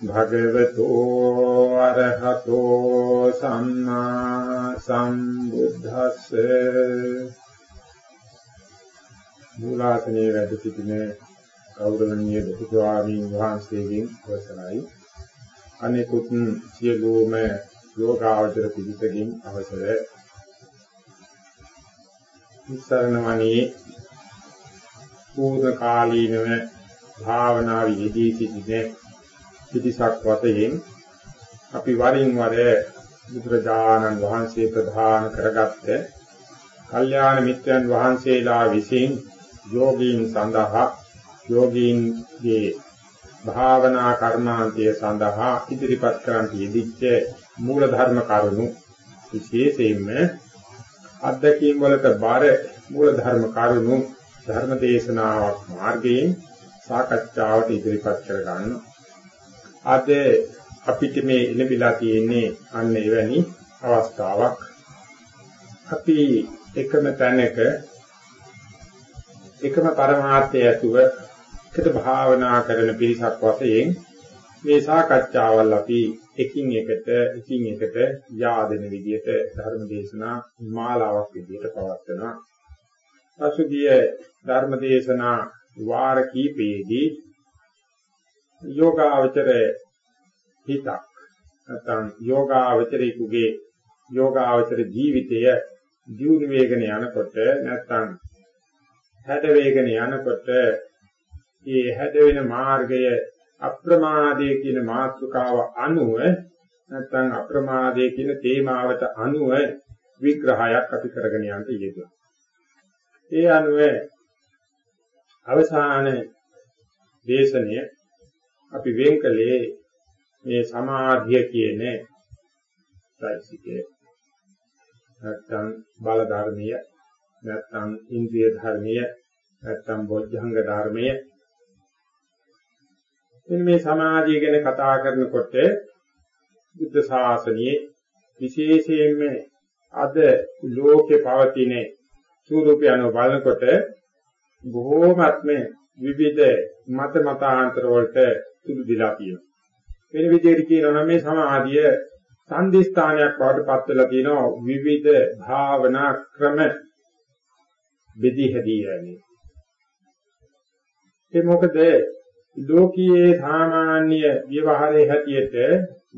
භගවතු අරහතෝ සම්මා සම්බුද්දස්ස මූලාසනයේ වැඩ සිටින ගෞරවනීය ලොකු ස්වාමීන් වහන්සේගෙන් අවසරයි. අනෙකුත් සියලුම යෝගාවචර පිළිපදින් අවසර. ඉස්සරණමණී පූර්ණ කාලීනව භාවනාවේ යෙදී සිටින පිටිසක් වතයෙන් අපි වරින් වර බුදුරජාණන් වහන්සේ ප්‍රධාන කරගත්ත කල්යාණ මිත්‍රයන් වහන්සේලා විසින් යෝගීන් සඳහා යෝගීන්ගේ භාවනා කර්මාන්තය සඳහා ඉදිරිපත් කරන් යෙදිච්ච මූල ධර්ම කරුණු විශේෂයෙන්ම අධ්‍යක්ීම් වලට බාර මූල ධර්ම කරුණු ධර්ම දේශනාවක් මාර්ගයෙන් සාකච්ඡාවට ඉදිරිපත් කර ගන්නවා අද අපිට මේ ඉලබිලා තියෙන්නේ අන්න එවැනි අවස්ථාවක්. අපි එකම තැනක එකම පරමාර්ථය ඇතුව එකට භාවනා කරන පිරිසක් වශයෙන් මේ සාකච්ඡාවල් අපි එකින් එකට එකින් එකට yaadෙන විදිහට ධර්ම දේශනා මාලාවක් විදිහට පවත්වනවා. පසුගිය ධර්ම දේශනා වාර කීපයේදී යෝගාවචර හිතක් නැත්නම් යෝගාවචරයේ යෝගාවචර ජීවිතය දියුණු වේගන යනකොට නැත්නම් හැඩ වේගන යනකොට මේ හැඩ වෙන මාර්ගය අප්‍රමාදයේ කියන මාතෘකාව අනුව නැත්නම් අප්‍රමාදයේ කියන තේමාවට අනුව විග්‍රහයක් අපි කරගෙන යන්න යෙදුවා. ඒ අනුව අවසාන දේශනය අපි වෙන් කළේ මේ සමාධිය කියන চৈতසිකේ නැත්තම් බල ධර්මීය නැත්තම් ඉන්ද්‍රිය ධර්මීය නැත්තම් බොද්ධංග ධර්මීය. මෙන්න මේ සමාධිය ගැන කතා කරනකොට බුද්ධ ශාසනයේ විශේෂයෙන්ම අද ලෝකේ පවතින ස්වරූපය අනුව බලනකොට බොහෝමත්ම විවිධ මත මතාන්තර වලට තුඩු දිලා තියෙනවා. වෙන විදිහට කියනවා නම් මේ සමාධිය සංදිස්ථානයක් බවට පත් වෙලා තියෙනවා විවිධ භාවනා ක්‍රම බෙදී හැදී යන්නේ. ඒ මොකද ලෝකීයේ සාමාන්‍ය ව්‍යවහාරයේ හැටියට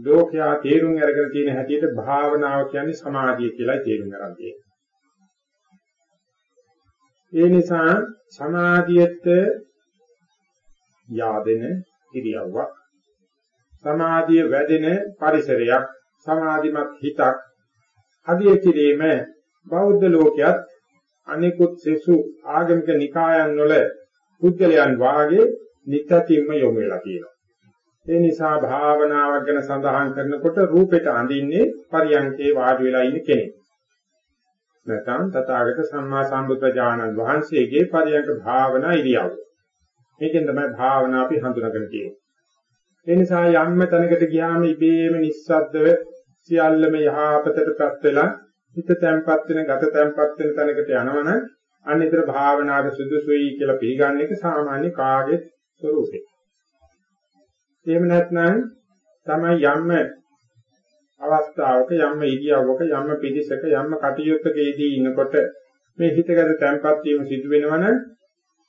ලෝකයා තේරුම් අරගෙන තියෙන හැටියට භාවනාව කියන්නේ සමාධිය කියලා තේරුම් ගන්න තියෙනවා. ඒ නිසා සමාධියට yaadෙන ඉරියව්වක් සමාධිය වැඩෙන පරිසරයක් සමාධිමත් හිතක් අධිය කිරීම බෞද්ධ ලෝකයක් අනිකුත් සෙසු ආගමික නිකායන් වල පුද්ගලයන් වාගේ නිත්‍යතිම්ම යොමු වෙලා තියෙනවා. ඒ නිසා භාවනාවක් ගැන සඳහන් කරනකොට රූපෙට අඳින්නේ පරියන්කේ වාඩි වෙලා ඉන්න කෙනෙක්. නැත්නම් තථාගත සම්මා සම්බුද්ධ වහන්සේගේ පරියන්ක භාවනා ඉරියව්ව. මේකෙන් තමයි භාවනා අපි හඳුනාගෙන තියෙන්නේ. ඒ නිසා යම්ම තැනකට ගියාම ඉබේම නිස්සද්දව සියල්ලම යහපතටපත් වෙලා හිත තැම්පත් වෙන ගත තැම්පත් වෙන තැනකට යනවනම් අනිතර භාවනාවට සුදුසුයි කියලා පිළිගන්න එක සාමාන්‍ය කාගේ ස්වરૂපේ. එහෙම නැත්නම් තමයි යම් අවස්ථාවක යම් ඉරියව්වක යම් පිළිසක යම් කටයුත්තකදී ඉන්නකොට මේ හිතගත තැම්පත් වීම සිදු වෙනවනම්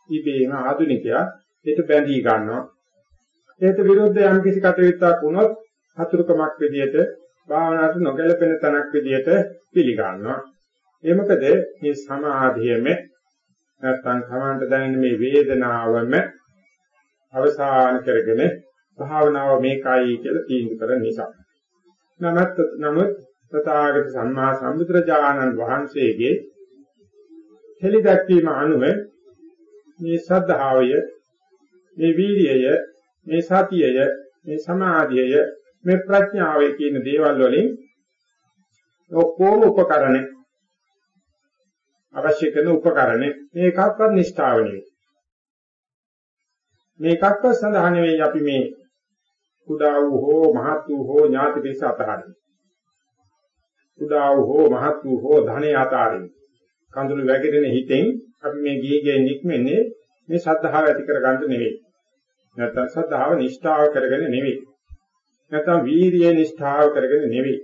ඉබේම ආධුනිකයා ඒට බැඳී ගන්නවා. ඒට විරුද්ධ යම් කිසි කටයුත්තක් වුණොත් හතුරුකමක් විදියට භාවනාවට නොගැලපෙන තැනක් විදියට පිළිගන්නවා. ඒ මොකද මේ සමාධියෙම නැත්තම් සමාන්ත දැනෙන මේ වේදනාවම අවසාන කරගෙන භාවනාව මේකයි කියලා තීන්දුව කරන නිසා. නමුත් නමුත් තථාගත සම්මා සම්බුදුරජාණන් වහන්සේගේ හෙළි දැක්වීම අනුව මේ සද්ධාවය මේ වීර්යය මේ සතියය මේ සමාධියය මේ ප්‍රඥාවේ කියන දේවල් වලින් ඔක්කොම උපකරණ අවශ්‍ය කරන උපකරණ මේකක්වත් නිෂ්ඨාව නෙවෙයි. මේකක්වත් සඳහා නෙවෙයි අපි මේ කුඩා වූ හෝ මහත් වූ හෝ ඥාති පිරිස අතහරින්නේ. කුඩා වූ හෝ මහත් වූ හෝ ධනෙ අතහරින්නේ. කඳුළු වැగిරෙන හිතෙන් අපි මේ ගිහිගේ නික්මන්නේ මේ ශ්‍රද්ධාව ඇති කරගන්න නෙවෙයි නැත්නම් ශ්‍රද්ධාව නිෂ්ඨාව කරගෙන නෙවෙයි නැත්නම් වීරිය නිෂ්ඨාව කරගෙන නෙවෙයි.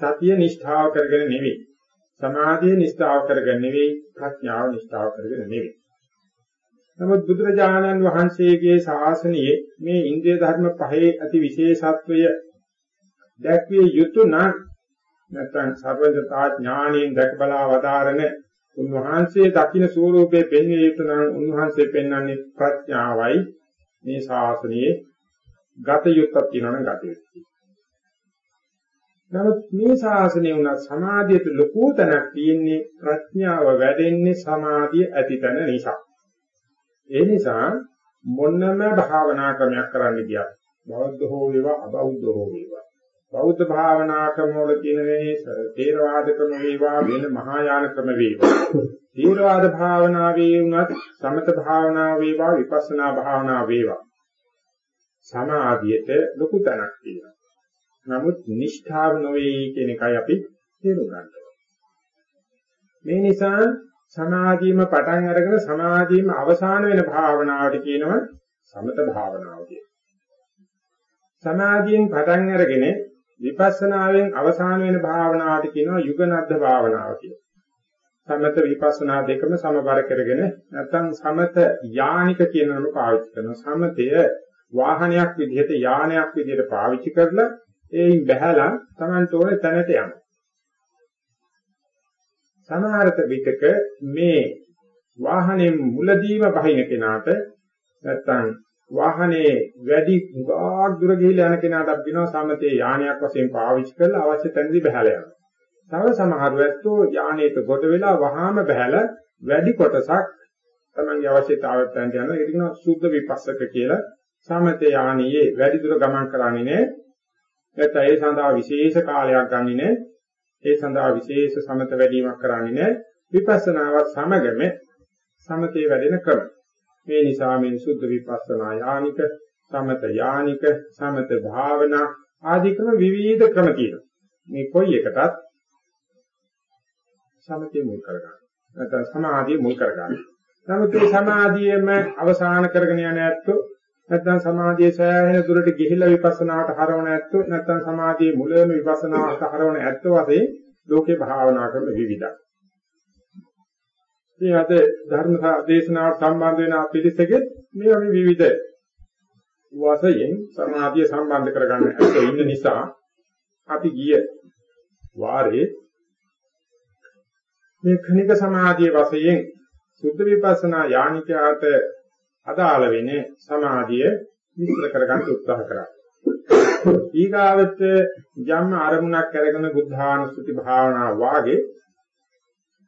සතිය නිෂ්ඨාව කරගෙන නෙවෙයි. සමාධිය නිෂ්ඨාව කරගෙන නෙවෙයි. ප්‍රඥාව නිෂ්ඨාව කරගෙන නෙවෙයි. නමුත් බුදුරජාණන් වහන්සේගේ ශාසනයේ මේ ඉන්ද්‍රිය ධර්ම පහේ අති විශේෂත්වය දැක්විය යුතු නම් නැත්නම් සර්වඥතා ඥාණයෙන් දැක බලා වදාරන උන්වහන්සේ දකින්න ස්වરૂපේ පෙන්විය යුතු නම් උන්වහන්සේ පෙන්වන්නේ ප්‍රඥාවයි මේ ශාසනයේ ගත යුත්තක් තියෙනවා නම් ගත යුතුයි. නමුත් මේ ශාසනය උනත් සමාධියට ලොකු තැනක් තියෙන්නේ ප්‍රඥාව වැඩෙන්නේ සමාධිය ඇතිතන නිසා. ඒ නිසා මොනම භාවනා ක්‍රමයක් කරන්න ගියත් බෞද්ධ හෝ වේවා අබෞද්ධ හෝ වේවා බෞද්ධ භාවනා ක්‍රම වල තියෙන මේ තේරවාද ක්‍රම වේවා වෙන මහායාන ක්‍රම වේවා තේරවාද භාවනාවේ උනත් සමත භාවනා වේවා විපස්සනා භාවනා වේවා සමාධියට ලොකු තැනක් තියෙනවා. නමුත් නිෂ්ඨාව නොවේ කියන එකයි අපි තේරුම් ගන්න මේ නිසා සමාධියම පටන් අරගෙන සමාධියම අවසාන වෙන භාවනාවට කියනවා සමත භාවනාව කියලා. සමාධියෙන් පටන් අරගෙන විපස්සනාවෙන් අවසාන වෙන භාවනාවට කියනවා යුගනද්ද භාවනාව කියලා. සමත විපස්සනා දෙකම සමබර කරගෙන නැත්නම් සමත යානික කියන නම පාවිච්චි කරනවා. සමතය වාහනයක් විදිහට යානයක් විදිහට පාවිච්චි කරලා ඒයින් බහැලා Tamanට ඕනේ තැනට යනවා. සමහරත විටක මේ වාහනේ මුලදීම බහින කෙනාට නැත්තම් වාහනේ වැඩි ගාක් දුර ගිහිල්ලා යන කෙනාට අපි කියනවා සමතේ යානයක් වශයෙන් පාවිච්චි කරලා අවශ්‍ය තැනදී බහැලා යනවා. තව සමහර වෙත්තෝ යානයක කොට වෙලා වහාම බහැලා වැඩි කොටසක් තමන්ගේ අවශ්‍යතාවයට යනවා. ඒක කියනවා සුද්ධ විපස්සක කියලා. සමත යානියේ වැඩි දුර ගමන් කරන්නේ නැහැ. නැත්නම් ඒ සඳහා විශේෂ කාලයක් ගන්නෙ නැහැ. ඒ සඳහා විශේෂ සමත වැඩිවීමක් කරන්නේ නැහැ. විපස්සනාවත් සමගම සමතේ වැඩෙන ක්‍රම. මේ නිසා මේ සුද්ධ විපස්සනා යානික, සමත යානික, සමත භාවනා ආදී ක්‍රම විවිධ ක්‍රම තියෙනවා. මේ කොයි එකටත් සමතේ මුල් කරගන්න. නැත්නම් සමාධිය මුල් කරගන්න. නමුත් මේ සමාධියම අවසාන කරගෙන යන ඇත්තෝ නැත්නම් සමාධියේ සෑහෙන දුරට ගිහිල්ලා විපස්සනාවට හරවන ඇත්තෝ නැත්නම් සමාධියේ මුලම විපස්සනාවට හරවන ඇත්තෝ වශයෙන් ලෝකේ භාවනා කරන විවිධයි. මේ අද ධර්ම දේශනාවට සම්බන්ධ වෙන පිළිසෙකෙත් මේ වගේ විවිධ වශයෙන් සමාධිය සම්බන්ධ කරගන්න ඇත්තෝ ඉන්න නිසා අපි ගිය වාරේ මේ khනික සමාධියේ වශයෙන් සුද්ධ විපස්සනා යානිකයාට අදාළ වෙන්නේ සමාධිය විස්තර කරගන්න උත්සාහ කරා. ඊගාවට යම් අරමුණක් අරගෙන බුද්ධානුස්සති භාවනා වාගේ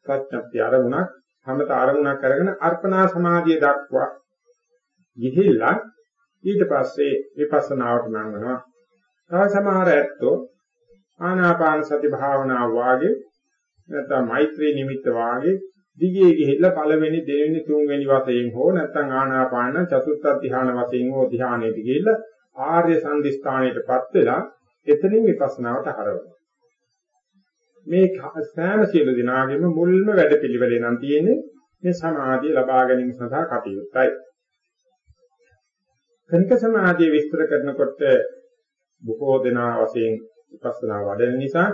ප්‍රඥප්ති අරමුණක් හැමත අරමුණක් අරගෙන අර්පණා සමාධිය දක්වා ගිහිල්ලා ඊට පස්සේ විපස්සනාවට නංගනවා. තව සමහර ඇත්තෝ ආනාපාන සති භාවනා වාගේ නැත්නම් මෛත්‍රී නිමිත්ත වාගේ දිගේ ගිහිල්ලා පළවෙනි දෙවෙනි තුන්වෙනි වශයෙන් හෝ නැත්නම් ආනාපාන චතුත්ථ ධ්‍යාන වශයෙන් හෝ ධ්‍යානයට ගිහිල්ලා ආර්ය සංදිස්ථානයටපත් වෙලා එතනින් විපස්සනාවට හරවනවා. මේ සෑම සියලු දිනාගෙම මුල්ම වැඩපිළිවෙලේ නම් තියෙන්නේ මේ සමාධිය ලබා ගැනීම සඳහා කටයුත්තයි. කනික සමාධිය විස්තර කරනකොට බොහෝ දෙනා වශයෙන් විපස්සනා වඩන නිසා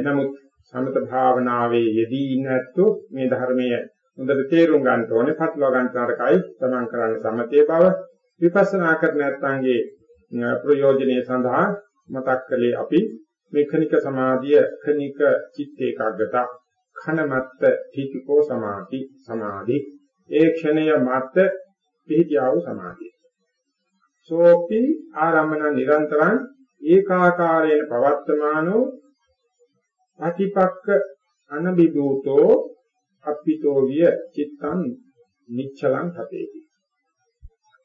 නමුත් සමත භාවනාවේ යෙදී ඉන්න ඇත්තෝ මේ ධර්මයේ හොඳට තේරුම් ගන්න ඕනේ පටලවා ගන්න තරකයි තමන් කරන්න සමතේ බව විපස්සනා කරන නැත්නම්ගේ ප්‍රයෝජනීය සඳහා මතක් කළේ අපි මේ කනික සමාධිය කනික චිත්ත ඒකාග්‍රත khනමත්ත තීතිකෝ සමාධි සමාධි. ඒ ක්ෂණය මත පිහිටියා වූ සමාධිය. සෝපි ආරම්මන නිරන්තරං ඒකාකාරයෙන් පවත්තමානෝ අතිපක්ක අනබිදූතෝ අප්පිතෝ විය චිත්තං නිච්චලං තතේති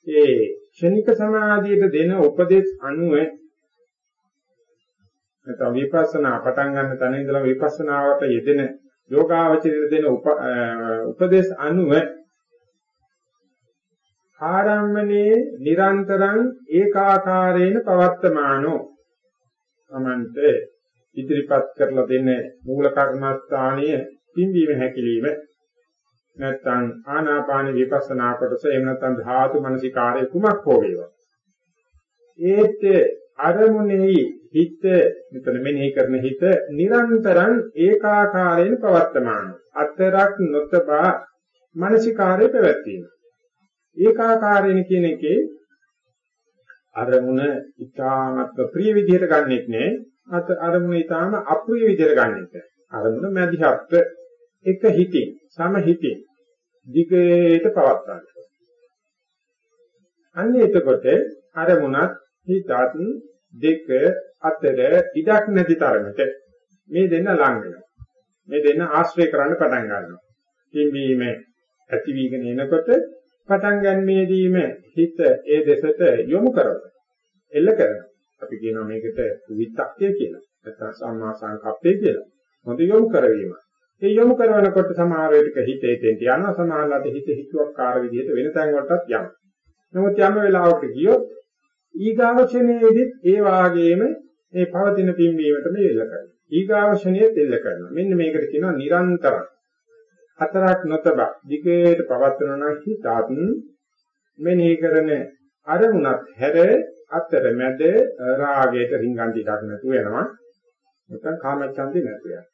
ඒ ක්ෂණික සමාධියට දෙන උපදේශ අනුව නැත්නම් විපස්සනා පටන් ගන්න තැන ඉඳලා විපස්සනාවට යෙදෙන යෝගාවචරයට දෙන උපදේශ අනුව ආරම්මනේ නිරන්තරං ඒකාකාරේන පවත්තමානෝ. තමන්ට ඉදිරිපත් කරලා දෙන මූල කර්මස්ථානීය පින්වීම හැකිලිම නැත්නම් ආනාපාන විපස්සනා කොටස එහෙම නැත්නම් ධාතු මනසිකාරය කුමක් හෝ වේවා. ඒත් අරමුණෙහි හිත මෙතන මෙනෙහි කරන හිත නිරන්තරං ඒකාකාරයෙන් පවත්තමාන අතරක් නොතබා මනසිකාරය පැවැත්වීම. ඒකාකාරයෙන් කියන එකේ අරමුණ ඊටාමත් ප්‍රිය විදිහට ගන්නෙත් නෑ. අත අරමුණ ඊටාම අප්‍රිය විදිහට ගන්නෙත් නෑ. අරමුණ මැදිහත් එක හිතින් සම හිතින් දිගට පවත්වා ගන්න. අන්න එතකොට අරමුණත් හිතත් දෙක අතර ඉඩක් නැති තරමට මේ දෙන්න ලං වෙනවා. මේ දෙන්න ආශ්‍රය කරන්න පටන් ගන්නවා. පින්වීම ඇති වීගෙන එනකොට පටන් ගන්නේදීම හිත ඒ දෙසට යොමු කරනවා. එල්ල කරනවා. අපි කියනවා මේකට විත්තක්ය කියලා. නැත්නම් සම්මා සංකප්පය කියලා. හොඳ යොමු කරවීම. ඒ යොමු කරනකොට සමහර වෙලක හිතේ තෙන්ට යනවා සමහරවිට හිත හිතුවක්කාර විදිහට වෙන තැන් වලටත් යනවා. නමුත් යම් වෙලාවක ගියොත් ඊගාවචනයේදීත් ඒ වාගේම මේ පවතින පින්වීමට මේ එල්ල කරනවා. ඊගාවචනයේ එල්ල කරනවා. මෙන්න මේකට කියනවා නිරන්තරම්. හතරක් නොතබ දිගට පවත්වන නම් හිතත් මෙනෙහි කරන අරමුණක් හැර අතරමැද රාගයට රිංගන් ටිකක් නැතුව යනවා. නැත්නම් කාමච්ඡන්දේ නැතුව යනවා.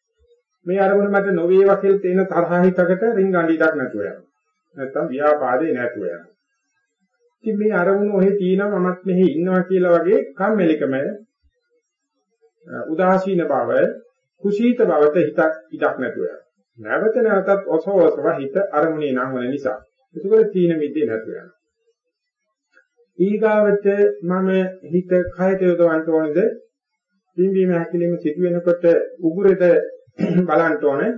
මේ අරමුණ මත නොවේවා කියලා තේන තරහිතකට රිංගන් ටිකක් නැතුව යනවා. නැත්නම් ව්‍යාපාදේ නැතුව යනවා. ඉතින් මේ අරමුණ ඔහෙ තියෙනවා මමත් මෙහි ඉන්නවා කියලා වගේ කම්මැලිකම උදාසීන බව කුසීත බවට හිතක් ඉඩක් නැතුව යනවා. නැවත නැවතත් ඔසවසව හිත අරමුණේ නම් වන නිසා. ඒකවල තීන මිද්දේ නැතු වෙනවා. ඊගාවට මම හිත කයට යොදවන්න ඕනේද? පිම්බීම හැකිලිම සිදු වෙනකොට උගුරේද බලන්න ඕනේ,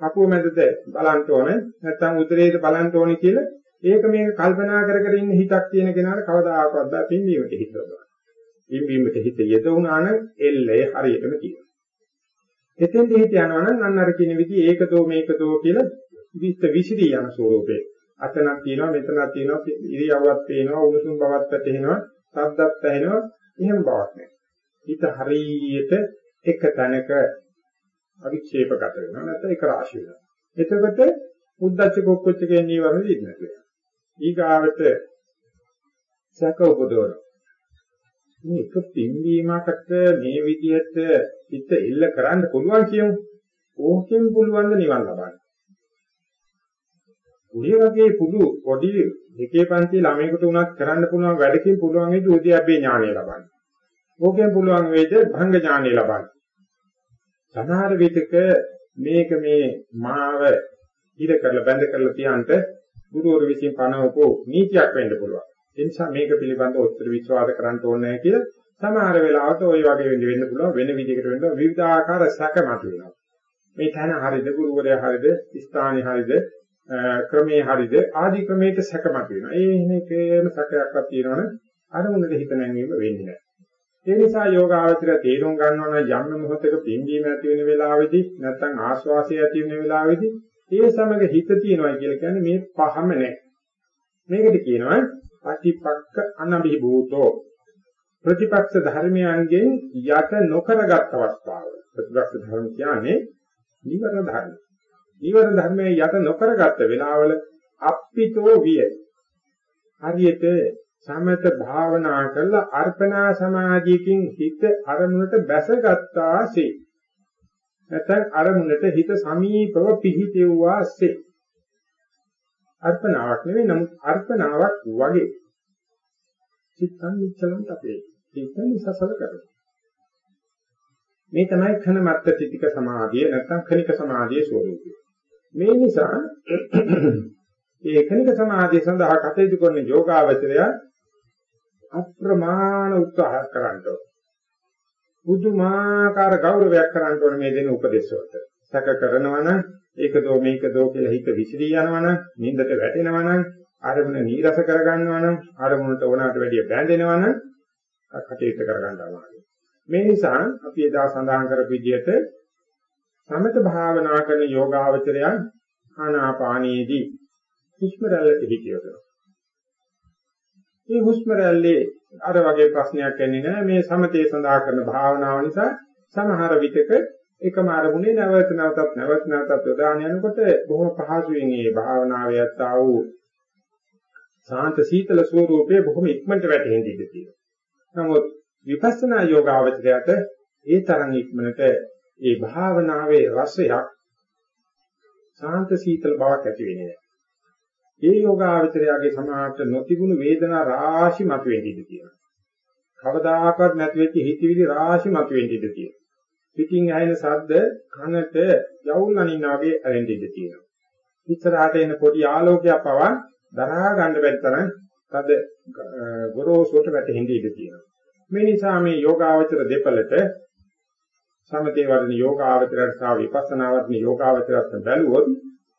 අපුව මැදද බලන්න ඕනේ, නැත්නම් උදරයේද බලන්න ඕනේ කියලා ඒක මේක කල්පනා කර කර ඉන්න හිතක් තියෙන කෙනාට කවදාකවත් බෑ පිම්බීමට හිත යොදවන්න. පිම්බීමට හිත යෙදුණා නම් එල්ලේ හරියටම කියනවා. එතෙන්ද හිත යනවා නම් අන්න අර කියන විදිහ ඒකදෝ මේකදෝ කියලා විස්ත විසිරී යන ස්වරූපේ. අතනක් තියෙනවා මෙතනක් තියෙනවා ඉරියව්වක් පේනවා උණුසුම් බවක් වැටෙනවා සද්දක් ඇහෙනවා එහෙම බවක් නැහැ. හිත හරියට එක තැනක අවික්ෂේපගත වෙනවා නැත්නම් එක රාශි වෙනවා. එතකොට උද්දච්ච කුක්කුච්ච කියන නීවරණ දින්න වෙනවා. ඊගාවට සැක උපදවන මේ එක පින්වීමකට මේ විදිහට හිත එල්ල කරන්න පුළුවන් කියමු. ඕකෙන් පුළුවන් ද නිවන් ලබන්න. උඩේ වගේ පුදු පොඩි දෙකේ පන්ති ළමයෙකුට උනත් කරන්න පුළුවන් වැඩකින් පුළුවන් වේද උද්‍යප්පේ ඥානය ලබන්න. ඕකෙන් පුළුවන් වේද භංග ඥානය ලබන්න. සමහර විටක මේක මේ මාව ඉර කරලා බැඳ කරලා තියන්ට ගුරුවරු විසින් පනවපෝ නීතියක් වෙන්න පුළුවන්. ඒ නිසා මේක පිළිබඳව උත්තර විශ්වාස කරන්න ඕනේ නැහැ කියලා සමහර වෙලාවට ওই වගේ වෙන්න වෙන්න පුළුවන් වෙන විදිහකට වෙන්න විවිධාකාර සැක මතුවෙනවා. මේ තැන හරිද ගුරුවරයා හරිද ස්ථානේ හරිද ක්‍රමයේ හරිද ආදි ක්‍රමයක සැක මතුවෙනවා. ඒ ඉන්නකේම සැකයක්වත් තියෙනවනේ අර මුලට හිත නැංවීම වෙන්නේ නැහැ. ඒ නිසා යෝගාවචර තේරුම් ගන්නවා නම් යම් මොහොතක පිම්බීම ඇති වෙන වෙලාවෙදී නැත්නම් ආස්වාසය ඇති වෙන වෙලාවෙදී ඒ සමග හිත තියනවා කියලා කියන්නේ මේ පහම නැහැ. මේකට කියනවා ප්‍රතිපක්ක අනබිභූතෝ ප්‍රතිපක්ෂ ධර්මයන්ගෙන් යට නොකරගත් අවස්ථාව ප්‍රතිපක්ෂ ධර්ම කියන්නේ නිවන ධර්ම නීවරණ ධර්මයේ යට නොකරගත්ත වෙලාවල අප්පිතෝ විය. හරියට සමත භාවනා කරලා අර්පණා සමාධියකින් හිත අරමුණට බැසගත්තාසේ. නැත්නම් අරමුණට හිත සමීපව පිහිටෙව්වාසේ. අර්පණාවක් නෙවෙයි නමුත් අර්පණාවක් වගේ. චිත්තං නිච්චලං තපේ. චිත්තං නිසසල කරනවා. මේ තමයි khන මත්ත චිතික සමාධිය නැත්නම් khනික සමාධියේ ස්වરૂපය. මේ නිසා ඒ khනික සමාධිය සඳහා කටයුතු කරන යෝගාවචරය අප්‍රමාණ උත්සාහ කරන්න ඕන. බුදුමාකාර ගෞරවයක් කරන්න ඕන මේ දෙන උපදේශ වලට. සැක කරනවා නම් ඒක දෝ මේක දෝ කියලා හිත විසිරී යනවා නම් නින්දට වැටෙනවා නම් ආරමුණ නීරස කරගන්නවා නම් ආරමුණට ඕනකට වැඩිය බැඳෙනවා නම් කටයුතු කරගන්න අමාරුයි. මේ නිසා අපි එදා සඳහන් කරපු විදිහට සමත භාවනා කරන යෝගාවචරයන් ආනාපානයේදී හුස්ම රැල්ලට හිතියොදනවා. මේ හුස්ම රැල්ලේ අර වගේ ප්‍රශ්නයක් එන්නේ නැහැ මේ සමතේ සඳහා කරන භාවනාව නිසා සමහර විටක එකම අරමුණේ නැවත නැවතත් නැවත නැවතත් යොදාන යනකොට බොහොම පහසුවෙන් මේ භාවනාවේ යත්තා වූ සාන්ත සීතල ස්වરૂපයේ බොහොම ඉක්මනට වැටෙන්න ඉඩ තියෙනවා. නමුත් විපස්සනා යෝගාවචරයට ඒ තරම් ඉක්මනට ඒ භාවනාවේ රසයක් සාන්ත සීතල බවක් ඇති වෙන්නේ නැහැ. ඒ යෝගාවචරයාගේ සමාහට නොතිබුණු වේදනා රාශි මතුවෙන්න ඉඩ තියෙනවා. කවදාකවත් නැති වෙච්ච හිතවිලි රාශි මතුවෙන්න ඉඩ තියෙනවා. පිටින් ඇහෙන ශබ්ද කනට යවුල් අනිනා වගේ ඇරෙන්න ඉඩ තියෙනවා. ඉස්සරහට එන පොඩි ආලෝකයක් පවා දරා ගන්න බැරි තරම් තද ගොරෝසුට වැටෙන්න ඉඩ තියෙනවා. මේ නිසා මේ යෝගාවචර දෙපළට සමතේ වර්ණ යෝගාවචරයට සහ විපස්සනා වර්ණ යෝගාවචරයට බැලුවොත්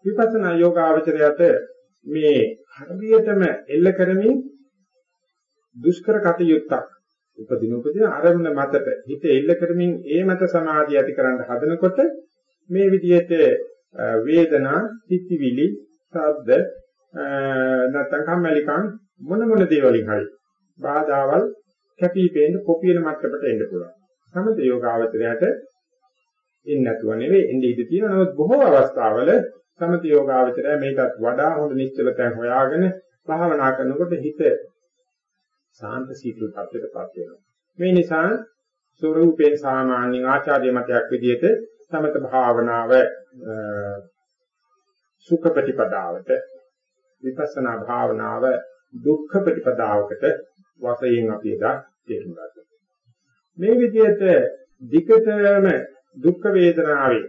විපස්සනා යෝගාවචරයට මේ හරියටම එල්ල කරමින් දුෂ්කර කටයුත්තක් උපදින උපදින අරමුණ මතට හිත එල්ල කරමින් ඒ මත සමාධිය ඇති කරන්න හදනකොට මේ විදිහට වේදනා, සිතිවිලි, ශබ්ද නැත්නම් කම්මැලිකම් මොන මොන දේවලින් හරි බාධාවල් කැපිපෙන්න කොපියන මට්ටමට එන්න පුළුවන්. සමත යෝගාවචරයට එන්නේ නැතුව නෙවෙයි එන්නේ ඉඳී තියෙනවා. නමුත් බොහෝ අවස්ථාවල සමත යෝගාවචරය මේකත් වඩා හොඳ නිශ්චලතයක් හොයාගෙන භාවනා කරනකොට හිත සාන්ත සීතල tattරයටපත් වෙනවා. මේ නිසා ස්වરૂපේ සාමාන්‍ය ආචාර්ය මතයක් විදිහට සමත භාවනාව සුඛ ප්‍රතිපදාවට විපස්සනා භාවනාව දුක්ඛ ප්‍රතිපදාවකට වශයෙන් අපි එදා තේරුම් ගත්තා. මේ විදිහට ධිකතම දුක් වේදනාවේ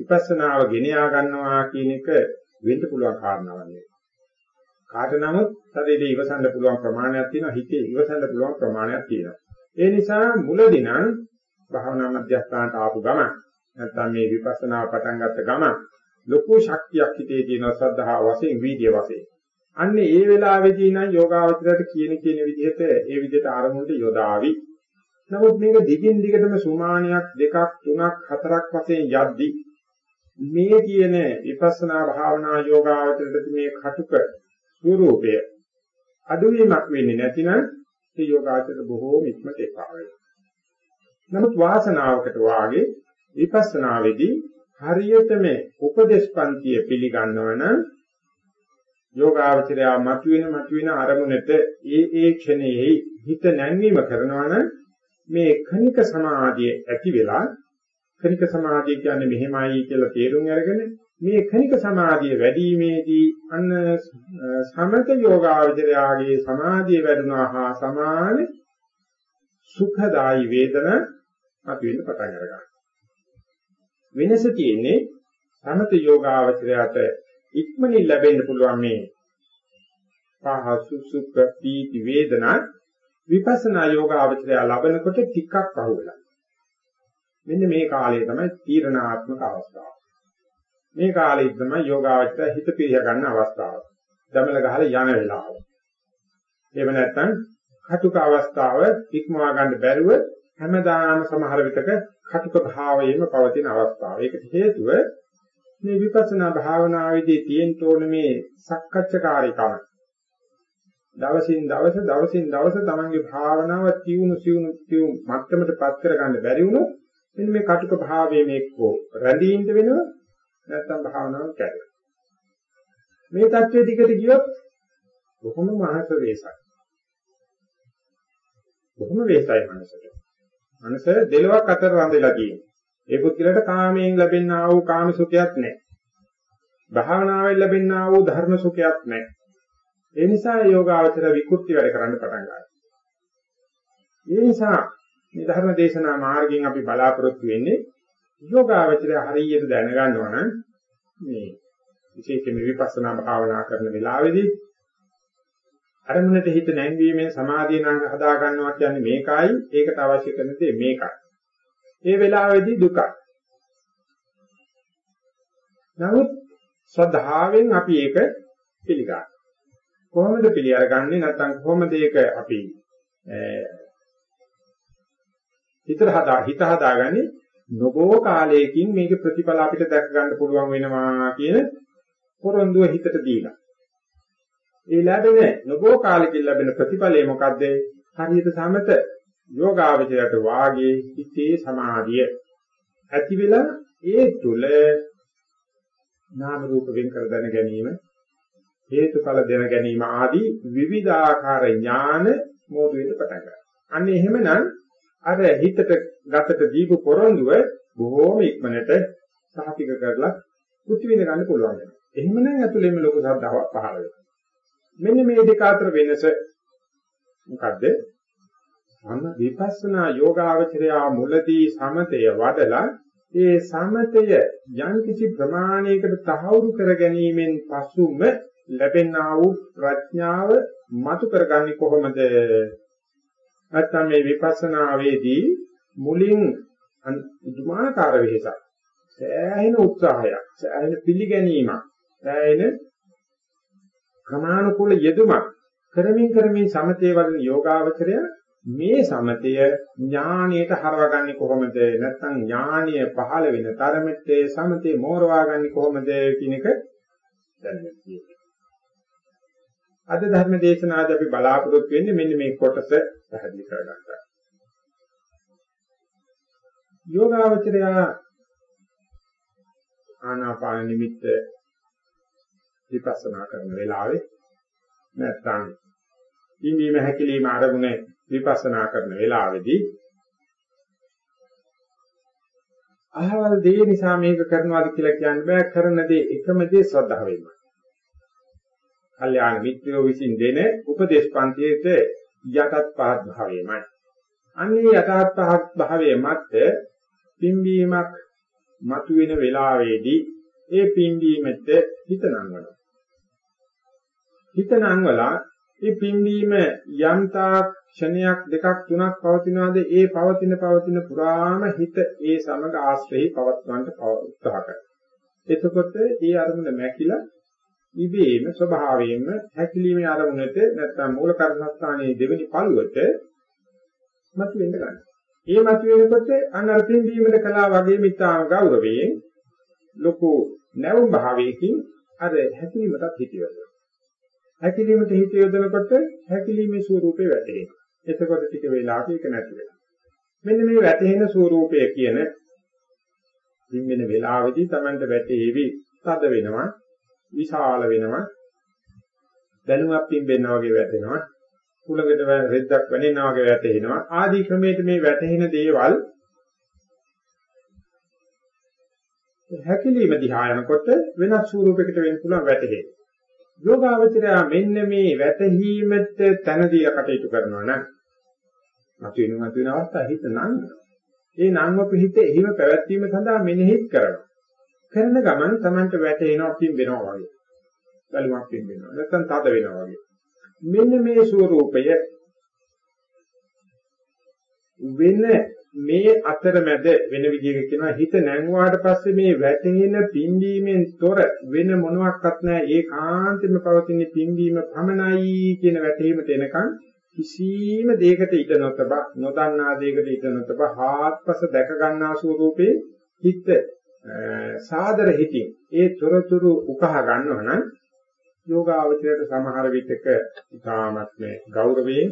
විපස්සනාව ගෙන යා ගන්නවා කියන එක වෙන්න පුළුවන් කාරණාවක් නෙවෙයි. කාට නමුත් ශරීරයේ ඉවසන්න පුළුවන් ප්‍රමාණයක් තියෙනවා හිතේ ඉවසන්න පුළුවන් ප්‍රමාණයක් තියෙනවා. ඒ නිසා මුලදී නම් භාවනා මධ්‍යස්ථානට ආපු ගමන් නැත්නම් මේ විපස්සනා පටන් ගත්ත ගමන් ලොකු ශක්තියක් හිතේ තියෙන ශ්‍රද්ධාව වශයෙන් වීර්ය වශයෙන්. අන්නේ ඒ වෙලාවේදී නම් යෝගාවචරයට කියන කියන විදිහට ඒ විදිහට ආරමුණට යොදාවි. නමුත් මේක දිගින් දිගටම සුමානියක් දෙකක් තුනක් හතරක් වශයෙන් යද්දී මේ කියන විපස්සනා භාවනා යෝගාවචරයට මේ කටුක ස්වરૂපය අදුවීමක් වෙන්නේ නැතිනම් ඒ යෝගාචර බොහෝම ඉක්මනට එපා වෙනවා. නමුත් වාසනාවකට වාගේ විපස්සනාවේදී හරියටම උපදේශපන්තිය පිළිගන්නවනම් යෝගාචරය මතුවෙන මතුවෙන අරමුණට ඒ ඒ ක්ෂණයේ හිත නැංවීම කරනවනම් මේ කනික සමාධිය ඇති වෙලා කනික සමාධිය කියන්නේ මෙහෙමයි කියලා තේරුම් අරගෙන මේ කනික සමාධිය වැඩිීමේදී අන්න සමත යෝගාවචරයාගේ සමාධිය වැඩුණා හා සමාන සුඛදායි වේදන අපි වෙන්න පටන් අරගන්නවා. වෙනස තියෙන්නේ සමත යෝගාවචරයට ඉක්මනින් ලැබෙන්න පුළුවන් මේ පහසු සුඛ පීති වේදනා විපස්සනා යෝගාවචරය ලබනකොට ටිකක් පහුවෙලා. මෙන්න මේ කාලය තමයි තීරණාත්මක අවස්ථාව. මේ කාලේ තමයි යෝගාවචර හිත පිරිය ගන්න අවස්ථාව. දමල ගහලා යන වෙලාව. එහෙම නැත්නම් කටුක අවස්ථාව ඉක්මවා ගන්න බැරුව හැමදාම සමහර විටක කටුක භාවයෙන්ම පවතින අවස්ථාව. ඒකට හේතුව මේ විපස්සනා භාවනාවේදී තියෙන තෝරන මේ සක්කච්ඡකාරීකම. දවසින් දවස දවසින් දවස තමන්ගේ භාවනාව තියුණු සිවුණු තියුණු මට්ටමට පත් කර ගන්න බැරි වුණොත් මෙන්න මේ කටුක භාවයේ මේකෝ රැඳී ඉඳ වෙනවා නැත්නම් භාවනාව කැඩෙනවා. මේ தත්ත්වයේ දිගට ගියොත් බොහොම මනස වේසයි. බොහොම වේසයි මනසට. මනස දෙලොවක් අතර රැඳෙලා තියෙනවා. ඒ පුද්ගලට කාමයෙන් ලැබෙනා වූ කාම සුඛයක් නැහැ. භාවනාවෙන් ලැබෙනා වූ ධර්ම සුඛයක් නැහැ. ඒ නිසා යෝගාවචර විකෘති වැඩ කරන්න පටන් ගන්නවා. ඒ නිසා මේ ධර්ම දේශනා මාර්ගයෙන් අපි බලාපොරොත්තු වෙන්නේ යෝගාවචරය හරියට දැනගන්නවා නම් මේ විශේෂයෙන්ම විපස්සනා භාවනා කරන වෙලාවේදී අරමුණට හිත නැංවීමෙන් සමාධිය නම් හදා ගන්නවා කියන්නේ මේකයි ඒකට අවශ්‍ය කරන දේ මේකයි. ඒ වෙලාවේදී දුකයි. නමුත් ශ්‍රද්ධාවෙන් අපි ඒක පිළිගන්නවා. කොහොමද පිළි අරගන්නේ නැත්නම් කොහොමද ඒක අපි හිතට හදා හිත හදාගන්නේ නොබෝ කාලයකින් මේක ප්‍රතිඵල අපිට දැක ගන්න පුළුවන් වෙනවා කියන පොරොන්දුව හිතට දීලා. ඒ ලැබෙන නොබෝ කාලෙකින් ලැබෙන ප්‍රතිඵලය මොකද්ද? හරියට සමත යෝගාවචරයට වාගේ හිතේ සමාධිය ඇති වෙලා ඒ තුල නාම රූප වෙන් කර දැන ගැනීම හේතුඵල දැන ගැනීම ආදී විවිධාකාර ඥාන මෝඩ වෙන්න පටන් ගන්නවා. අන්න එහෙමනම් අර හිතට ගතට දීපු පොරොන්දුව බොහෝම ඉක්මනට සාතික කරලා කුටි විඳ ගන්න පුළුවන් වෙනවා. එහෙමනම් ඇතුළෙම ලොකු ශ්‍රද්ධාවක් පහළ වෙනවා. මෙන්න මේ දෙක අතර වෙනස මොකද්ද? සම විපස්සනා යෝගාවචරයා මුලදී සමතය වඩලා ඒ සමතය යම් කිසි ප්‍රමාණයකට තහවුරු කර ගැනීමෙන් පසුම ලැබෙනා වූ ප්‍රඥාව මතු කරගන්නේ කොහොමද? නැත්නම් මේ විපස්සනාවේදී මුලින් දුමාකාර වෙහසක් සෑහෙන උත්සාහයක් සෑහෙන පිළිගැනීමක් සෑහෙන ක්‍රමානුකූල යෙදුමක් කරමින් කරමින් සමතේ වඩන යෝගාවචරය මේ සමතය ඥාණයට හරවගන්නේ කොහොමද නැත්නම් ඥාණය පහළ වෙන තරමට සමතේ මෝරවාගන්නේ කොහොමද කියන එක දැනගන්න තියෙනවා. අද ධර්ම දේශනාවදී අපි බලාපොරොත්තු වෙන්නේ මෙන්න මේ කොටස පැහැදිලි කරගන්න. යෝගාවචරය ආනාපාන නිමිත්ත විපස්සනා කරන වෙලාවේ නැත්නම් ඉන්දීම හැකිලිම අරමුණ විපස්සනා කරන වෙලාවේදී අහවල් දේ නිසා මේක කරනවාද කියලා කියන්න බෑ කරන දේ එකම දේ ශ්‍රද්ධාව වෙනවා. කල්යාණ මිත්‍රයෝ විසින් දෙන උපදේශ පන්තියේට යටත් පහත් භාවයමයි. අන්නේ යටත් පහත් භාවයේ මත පිම්බීමක් මතුවෙන වෙලාවේදී ඒ පිම්බීමෙත් හිත නංවනවා. හිත නංවලා මේ පිම්බීම යම්තා ක්ෂණයක් දෙකක් තුනක් පවතිනවාද ඒ පවතින පවතින පුරාම හිත ඒ සමග ආශ්‍රේ පවත්වන්නට උත්සාහ කරනවා. එතකොට ඒ අරමුණ මැකිලා ඉබේම ස්වභාවයෙන්ම හැකිලීමේ අරමුණට නැත්නම් මූල කර්මස්ථානයේ දෙවෙනි පළුවට මතුවෙන්න ගන්නවා. ඒ මතුවෙනකොට අන්නර පිම්බීමද කලා වගේ මිතාම ගෞරවයෙන් ලොකු නැවුම් භාවයකින් අර හැකිලීමටත් හිතියවනවා. හැකිලීමට හිත යොදනකොට හැකිලීමේ ස්වરૂපේ වැටෙනවා. එතකොට ටික වෙලාවක ඒක නැති වෙනවා. මෙන්න මේ වැටෙන ස්වરૂපය කියන පින්වෙන වෙලාවේදී Tamanට වැටේවි තද වෙනවා, විශාල වෙනවා, දැනුමක් පින්වෙනා වගේ වැටෙනවා, කුලකට රෙද්දක් වෙනෙනා වගේ වැටෙනවා. ආදී ක්‍රමයට මේ වැටෙන දේවල් හැකිලිම දිහා යනකොට වෙනස් ස්වරූපයකට වෙන්න පුළුවන් වැටහෙන්නේ. යෝගාවචරය මෙන්න මේ වැටහීමට තන දීලා කටයුතු කරනවා නම් මතුවෙන මතුවෙන අවස්ථා හිත නංග. ඒ නංගව පිහිට එහිම පැවැත්වීම සඳහා මෙනෙහිත් කරනවා. කරන ගමන් Tamanට වැටෙනවා පින් වෙනවා වගේ. බලුමක් පින් වෙනවා. නැත්නම් තද වෙනවා වගේ. මෙන්න මේ ස්වરૂපය වෙන මේ අතරමැද වෙන විදිහක කියනවා හිත නැංගුවාට පස්සේ මේ වැටෙන පිම්බීමෙන් තොර වෙන මොනවත් නැහැ ඒකාන්තෙම පවතින පිම්බීම පමණයි කියන වැටහීමට එනකන් කිසිම දෙයකට ඉඩ නොතබ නොදන්නා දෙයකට ඉඩ නොතබ හාත්පස දැක ගන්නා ස්වරූපේ හිත සාදර හිතින් ඒ තොරතුරු උකහා ගන්නවා නම් යෝගාවචරයට සමහර විටක ඊ타මත්ම ගෞරවයේ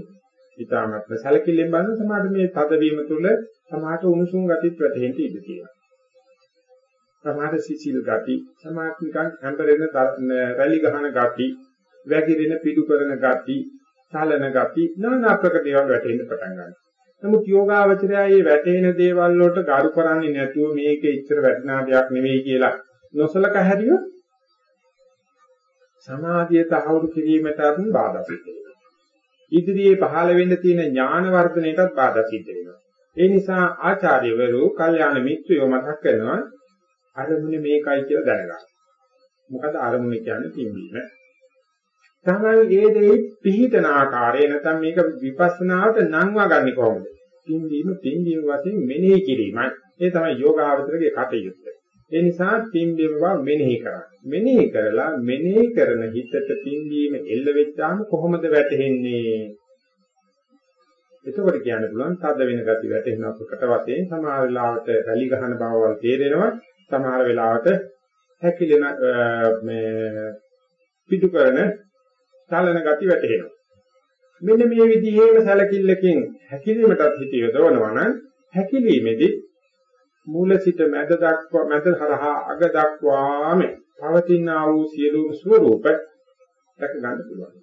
ඊ타මත්ම සැලකිල්ලෙන් බලන සමාජ මේ තදවීම තුළ සමාජ උණුසුම් ගතිත් වැටෙන්න ඉඩ තියෙනවා. සමාජ සිසිල් ගති, සමාත්මිකන් හැඹරෙන රැලි ගහන ගති, වැగిරෙන පිටු කරන ගති, සලන ගති නාන අප්‍රකට ඒවා වැටෙන්න පටන් ගන්නවා. නමුත් යෝගාවචරය මේ වැටෙන දේවල් වලට ගරු කරන්නේ නැතුව මේක ඉච්චර වැටෙනා දෙයක් නෙවෙයි කියලා නොසලක හැරියොත් සමාධිය තහවුරු කිරීමටත් බාධා සිද්ධ වෙනවා. ඉදිරියේ පහළ වෙන්න තියෙන ඥාන වර්ධනයටත් බාධා සිද්ධ වෙනවා. ඒ නිසා ආචාර්යවරු, කල්යාණ මිත්‍රයෝ මතක් කරනවා අරමුණ මේකයි කියලා දැනගන්න. මොකද අරමුණ කියන්නේ පිම්බීම. තමයි ඒ දෙයි පිහිටන ආකාරය නැත්නම් මේක විපස්සනාවට නංවා ගන්න කොහොමද? පිම්බීම පිම්බීම වශයෙන් මෙනෙහි කිරීමයි. ඒ තමයි යෝගාවචරයේ කටයුත්ත. ඒ නිසා පිම්බීම බව මෙනෙහි කරන්න. මෙනෙහි කරලා මෙනෙහි කරන හිතට පිම්බීම එල්ල වෙච්චාම කොහොමද වැටෙන්නේ? එතකොට කියන්න පුළුවන් තද වෙන ගති වැටෙනවා ප්‍රකට වශයෙන් සමහර වෙලාවට රැලි ගහන බවවල් තේරෙනවා සමහර වෙලාවට හැකිලෙන මේ පිටු කරන චලන ගති වැටෙනවා මෙන්න මේ විදිහේම සැලකිල්ලකින් හැකිලීමටත් හිත යොදවනවා නම් හැකිලීමේදී මූල සිට මැද දක්වා මැද හරහා අග දක්වාම පවතිනා වූ සියලුම ස්වરૂප දැක ගන්න පුළුවන්.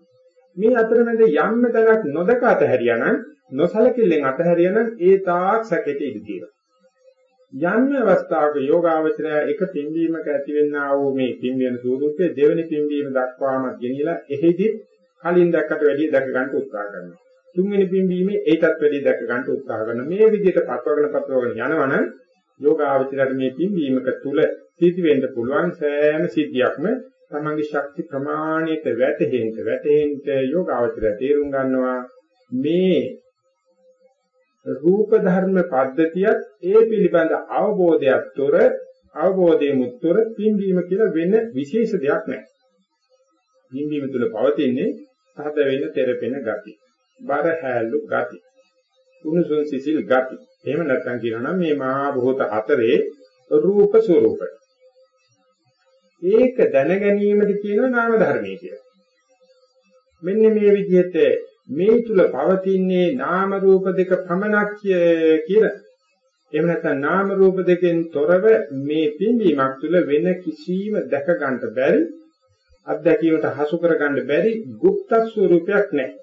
මේ අතරමැද යම්ම තැනක් නොදක අතහැරියානම් නොසලකිල්ලෙන් අතහැරියානම් ඒ තාක් සැකෙට ඉඳී තියෙනවා. යම් අවස්ථාවක යෝගාවචරය එක පින්වීමක ඇතිවෙනා වූ මේ පින්වියන ස්වરૂපයේ දෙවෙනි පින්වීම දක්වාම ගෙනිලා එහෙදි කලින් දැක්කට වැඩිය දැක ගන්න උත්සාහ කරනවා. තුන්වෙනි පින්වීමේ ඒකටත් වැඩිය දැක ගන්න උත්සාහ කරනවා. මේ විදිහට පත්වගෙන පත්වගෙන යනවනම් යෝගාවචරයට මේ පින්වීමක තුල සිද්ධ වෙන්න පුළුවන් සෑම සිද්ධියක්ම තමන්ගේ ශක්ති ප්‍රමාණයට වැටහෙන්න වැටහෙන්න යෝගාවචරය තේරුම් ගන්නවා මේ රූප ධර්ම පද්ධතියත් ඒ පිළිබඳ අවබෝධයක් තොර අවබෝධයෙන් උත්තර පින්වීම කියලා වෙන විශේෂ දෙයක් නැහැ. පින්වීම තුළ පවතින්නේ සහද වෙන තෙරපෙන ගති. බර හැලු ගති. උණුසුම් සිසිල් ගති. එහෙම නැත්නම් කියනවා නම් මේ මහා භූත හතරේ රූප ස්වરૂප. ඒක දැන ගැනීමද කියනවා නාම ධර්මයේ කියලා. මෙන්න මේ විදිහට මේ තුල පවතින්නේ නාම රූප දෙක පමණක් කියන එහෙම නැත්නම් නාම රූප දෙකෙන් තොරව මේ පින්වීමක් තුල වෙන කිසිම දැක ගන්න බැරි අත්දැකීමට හසු කර ගන්න බැරි গুপ্ত ස්වරූපයක් නැහැ.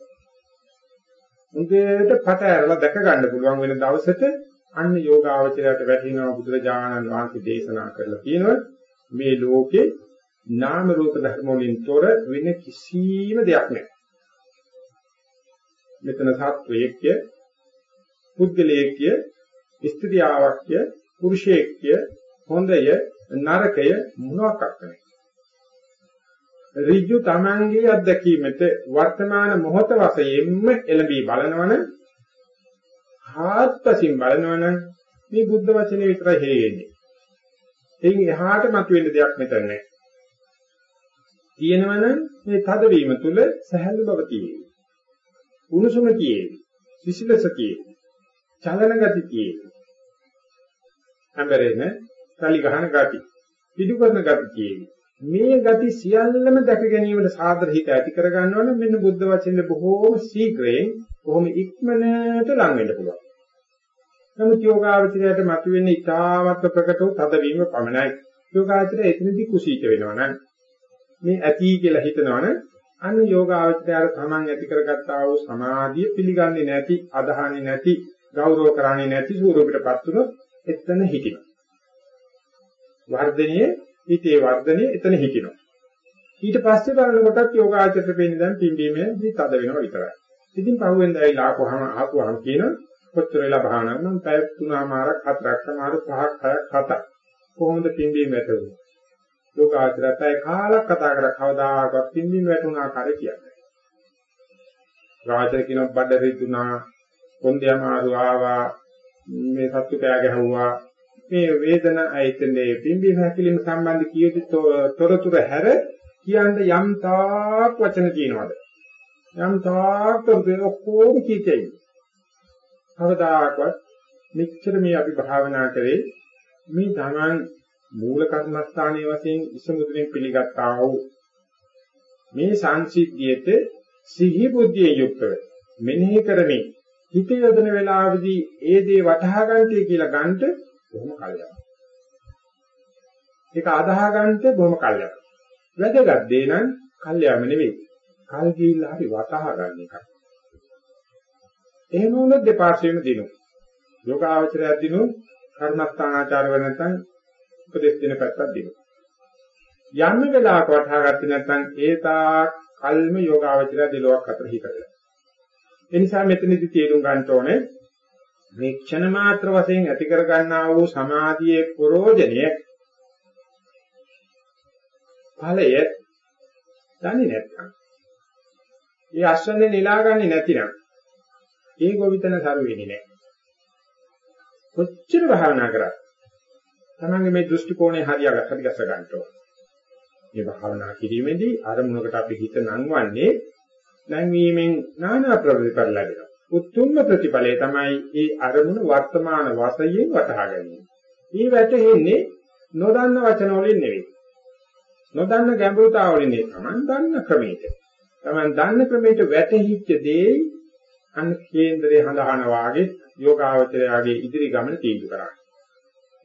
උදේට පට ඇරලා දැක ගන්න පුළුවන් වෙන දවසට අන්න යෝගාවචරයට වැටෙනවා බුදුරජාණන් වහන්සේ දේශනා කරලා තියෙනවා මේ ලෝකේ නාම රූප ධර්ම වලින් තොර වෙන කිසිම දෙයක් නැහැ. මෙතන සත්වයේක්ය පුද්ගලයේක්ය ස්ත්‍රියාවක්ය පුරුෂයෙක්ය හොඳය නරකය මොනවාක්වත් නැහැ. ඍජු තමන්ගේ අත්දැකීමට වර්තමාන මොහොත වශයෙන්ම එළඹී බලනවන හාත්පසින් බලනවන මේ බුද්ධ වචනේ විතරයි හේගෙන්නේ. එයින් එහාට මතුවෙන්න දෙයක් මෙතන නැහැ. තියෙනවනම් මේ තදවීම තුල සහැල්ලු බව තියෙනවා. උණුසුම තියෙන්නේ. සිසිලස තියෙන්නේ. චලන ගති තියෙන්නේ. හැඹරෙන, කලි ගහන ගති. පිටු කරන ගති තියෙන්නේ. මේ ගති සියල්ලම දැක ගැනීමට සාදර හිත ඇති කර ගන්නවනම් මෙන්න බුද්ධ වචනේ බොහෝම ශීඝ්‍රයෙන් බොහොම ඉක්මනට ලං වෙන්න පුළුවන්. නමුත් යෝගාවචරයට මතුවෙන්නේ ඊටාවත් ප්‍රකට වූ තදවීම පමණයි. යෝගාවචරය එතනදී කුසීත වෙනවනම් මේ ඇති කියලා හිතනවනම් අන්න යෝගාවචරය තමන් ඇති කරගත්තා වූ සමාධිය පිළිගන්නේ නැති, අදහන්නේ නැති, ගෞරව කරන්නේ නැති ස්වරූපයටපත් වුණොත් එතන හිටිනවා. වර්ධනයේ හිතේ වර්ධනයේ එතන හිටිනවා. ඊට පස්සේ බලනකොටත් යෝගාචරයට පේන්නේ දැන් පිම්බීමේදී තද වෙනවා විතරයි. ඉතින් පහුවෙන්ද ඇවිල්ලා ආපුවාම ආපුවාම කියන කොච්චර වෙලා භාවනා කරනවද? පැය තුනමාරක් හතරක් සමහර පහක් හයක් හතක්. කොහොමද පිම්බීම වැටෙන්නේ? යෝගාචරයයි කාලක් කතා කර කවදාකවත් පින්බින් වැටුණා කර කියන්නේ. රාජර කියන බඩ රිදුනා, කොන්දේ අමාරු ආවා, මේ සත්තු කෑ ගැහුවා. මේ වේදන ඇයිතනේ පින්බින් හැකිලිම සම්බන්ධ කීයුතු තොරතුරු හැර කියන්න යම් තාක් වචන කියනවාද? යම් තාක් තොරතුරු ඔක්කොම කීතේ. කවදාකවත් මෙච්චර මේ අපි භාවනා කරේ මේ තමන් මූල කර්මස්ථානයේ වශයෙන් ඉසමුදුනේ පිළිගත්තා වූ මේ සංසිද්ධියට සිහි බුද්ධිය යුක්තව මෙනෙහි කරමින් හිත යොදන වෙලාවේදී ඒ දේ වටහා ගන්නටි කියලා ගන්නට කොහොම කල්යනවා ඒක අදාහ ගන්නට බොහොම කල්යම. වැදගත් දේ නම් කල්යම නෙවෙයි. කල් ගිහිල්ලා හරි වතහා ගන්න එකයි. එහෙම වුණොත් දෙපාර්ශ්වෙම දිනු. යෝගාචරය දිනු කර්මස්ථානාචාර වෙන නැත්නම් උපදෙස් දෙන පැත්තක් දිනු. යන්න වෙලාවක වටහා ගත්තේ නැත්නම් ඒතා කල්ම යෝගාචරය දෙලොක් අතර හිතලා. ඒ නිසා මෙතනදි තේරුම් ගන්න ඕනේ මේ ක්ෂණ මාත්‍ර වශයෙන් ඇති කර ගන්නා වූ සමාධියේ ප්‍රෝජනය ඵලය දන්නේ නැත්නම් ඒ අස්වැන්නේ නෙලාගන්නේ නැතිනම් ඒ ගොවිතැන සරු වෙන්නේ නැහැ. කොච්චර භාවනා කරත් තමන්ගේ මේ දෘෂ්ටි කෝණය හරියට හරි ගස ගන්න ඕන. මේ භාවනා කිරීමේදී අරමුණකට අපි හිත නංවන්නේ නැංවීමෙන් নানা ප්‍රතිඵල ලැබෙනවා. උතුම්ම ප්‍රතිඵලය තමයි ඒ අරමුණ වර්තමාන වශයෙන් වටහා ගැනීම. මේ වැටෙන්නේ නොදන්න වචන වලින් නෙවෙයි. නොදන්න ගැඹුරුතාවලින් නෙවෙයි. Taman දන්න ක්‍රමයට. Taman දන්න ක්‍රමයට වැටහිච්ච දේ අන්න කේන්දරේ හඳහන වාගේ යෝගාවචරයාගේ ඉදිරි ගමන තීන්දුව කරන්නේ.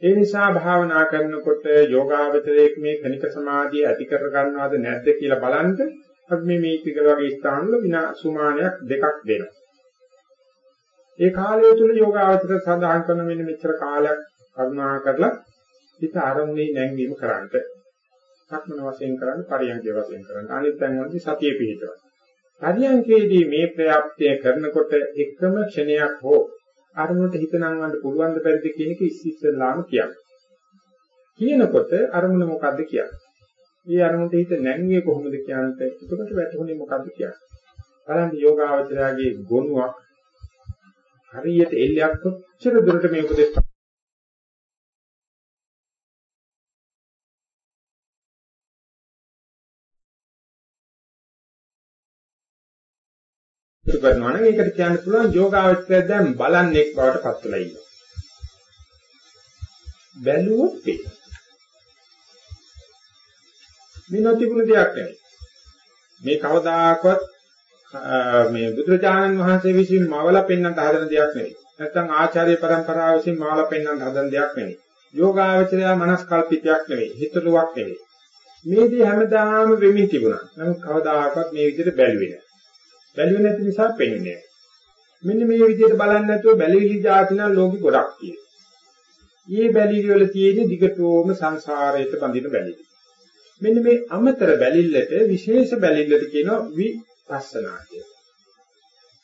ඒ නිසා භාවනා කරනකොට යෝගාවචරයේ මේ කනික සමාධිය ඇති කර ගන්නවද නැද්ද කියලා බලන්න අපි මේ මේතික වගේ ස්ථානවල විනා සුමානයක් දෙකක් දෙනවා. ඒ කාලය තුල යෝගාවචර සඳහන් කරන මෙන්න මෙච්චර කාලයක් කරුණා කරලා හිත ආරම්භයේ නැංවීම කරන්නට සක්මන වශයෙන් කරන්න පරියන්කේ වශයෙන් කරන්න අනිත් තැන් වලදී සතිය පිහිටවන්න. පරියන්කේදී මේ ප්‍රයත්නය කරනකොට එකම ක්ෂණයක් හෝ අරමුණට හිත නංවන්න පුළුවන් ද බැරිද කියන එක ඉස්සෙල්ලාම කියන්නේ. කියනකොට අරමුණ මොකද්ද කියන්නේ? මේ අරමුණට හිත නැංගියේ කොහොමද කියන්නේ? එතකොට වැටුනේ මොකද්ද කියන්නේ? බලන්න යෝගාවචරයාගේ ගොනුවක් හරියට එල්ලයක් කොච්චර දුරට මේ උපදේශ කරනවා නම් ඒකට කියන්න පුළුවන් යෝගාවචරය දැන් බලන්නේක් බවට පත් වෙලා ඉන්නවා. බැලුවොත් පේ. මේ නොතිබුණ දෙයක් නෙවෙයි. මේ කවදාකවත් මේ බුදුරජාණන් වහන්සේ විසින් මවලා පෙන්වන්න හදන දෙයක් නෙවෙයි. නැත්නම් ආචාර්ය પરම්පරාව විසින් මවලා පෙන්වන්න හදන දෙයක් නෙවෙයි. යෝගාවචරය මනස් කල්පිතයක් නෙවෙයි. හිතලුවක් නෙවෙයි. මේ දේ හැමදාම වෙමින් තිබුණා. නමුත් කවදාකවත් මේ විදිහට බැලුවේ නැහැ. බැලුවේ නැති නිසා පෙන්නේ මෙන්න මේ විදිහට බලන්නේ නැතුව බැලවිලි જાතින ලෝකෙ ගොඩක් තියෙනවා. මේ බැලිලි වල තියෙන දිගටම සංසාරයට බඳින බැලිලි. මෙන්න මේ අමතර බැලිල්ලට විශේෂ බැලිල්ලට කියනවා විපස්සනා කියලා.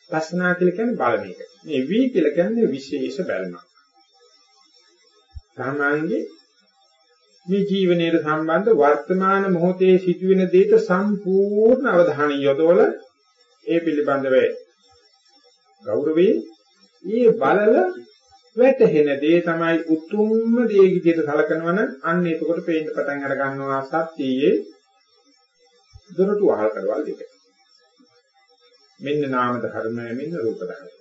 පස්සනා කියලා කියන්නේ බලන එක. මේ වි කියලා කියන්නේ විශේෂ බැලමක්. සාමාන්‍යයෙන් මේ ජීවනයේ සම්බන්ධ වර්තමාන මොහොතේ සිදුවෙන දේට සම්පූර්ණ අවධානය යොදවලා ඒ පිළිබඳව ගෞරවයෙන් ඊ බලල වැටහෙන දේ තමයි උතුම්ම දේ විදිහට සලකනවනම් අන්න එතකොට පේන්න පටන් අර ගන්නවා සත්‍යයේ දොරටු වහල් කරවල් දෙක. මෙන්න නාම ධර්ම මෙන්න රූප ධර්ම.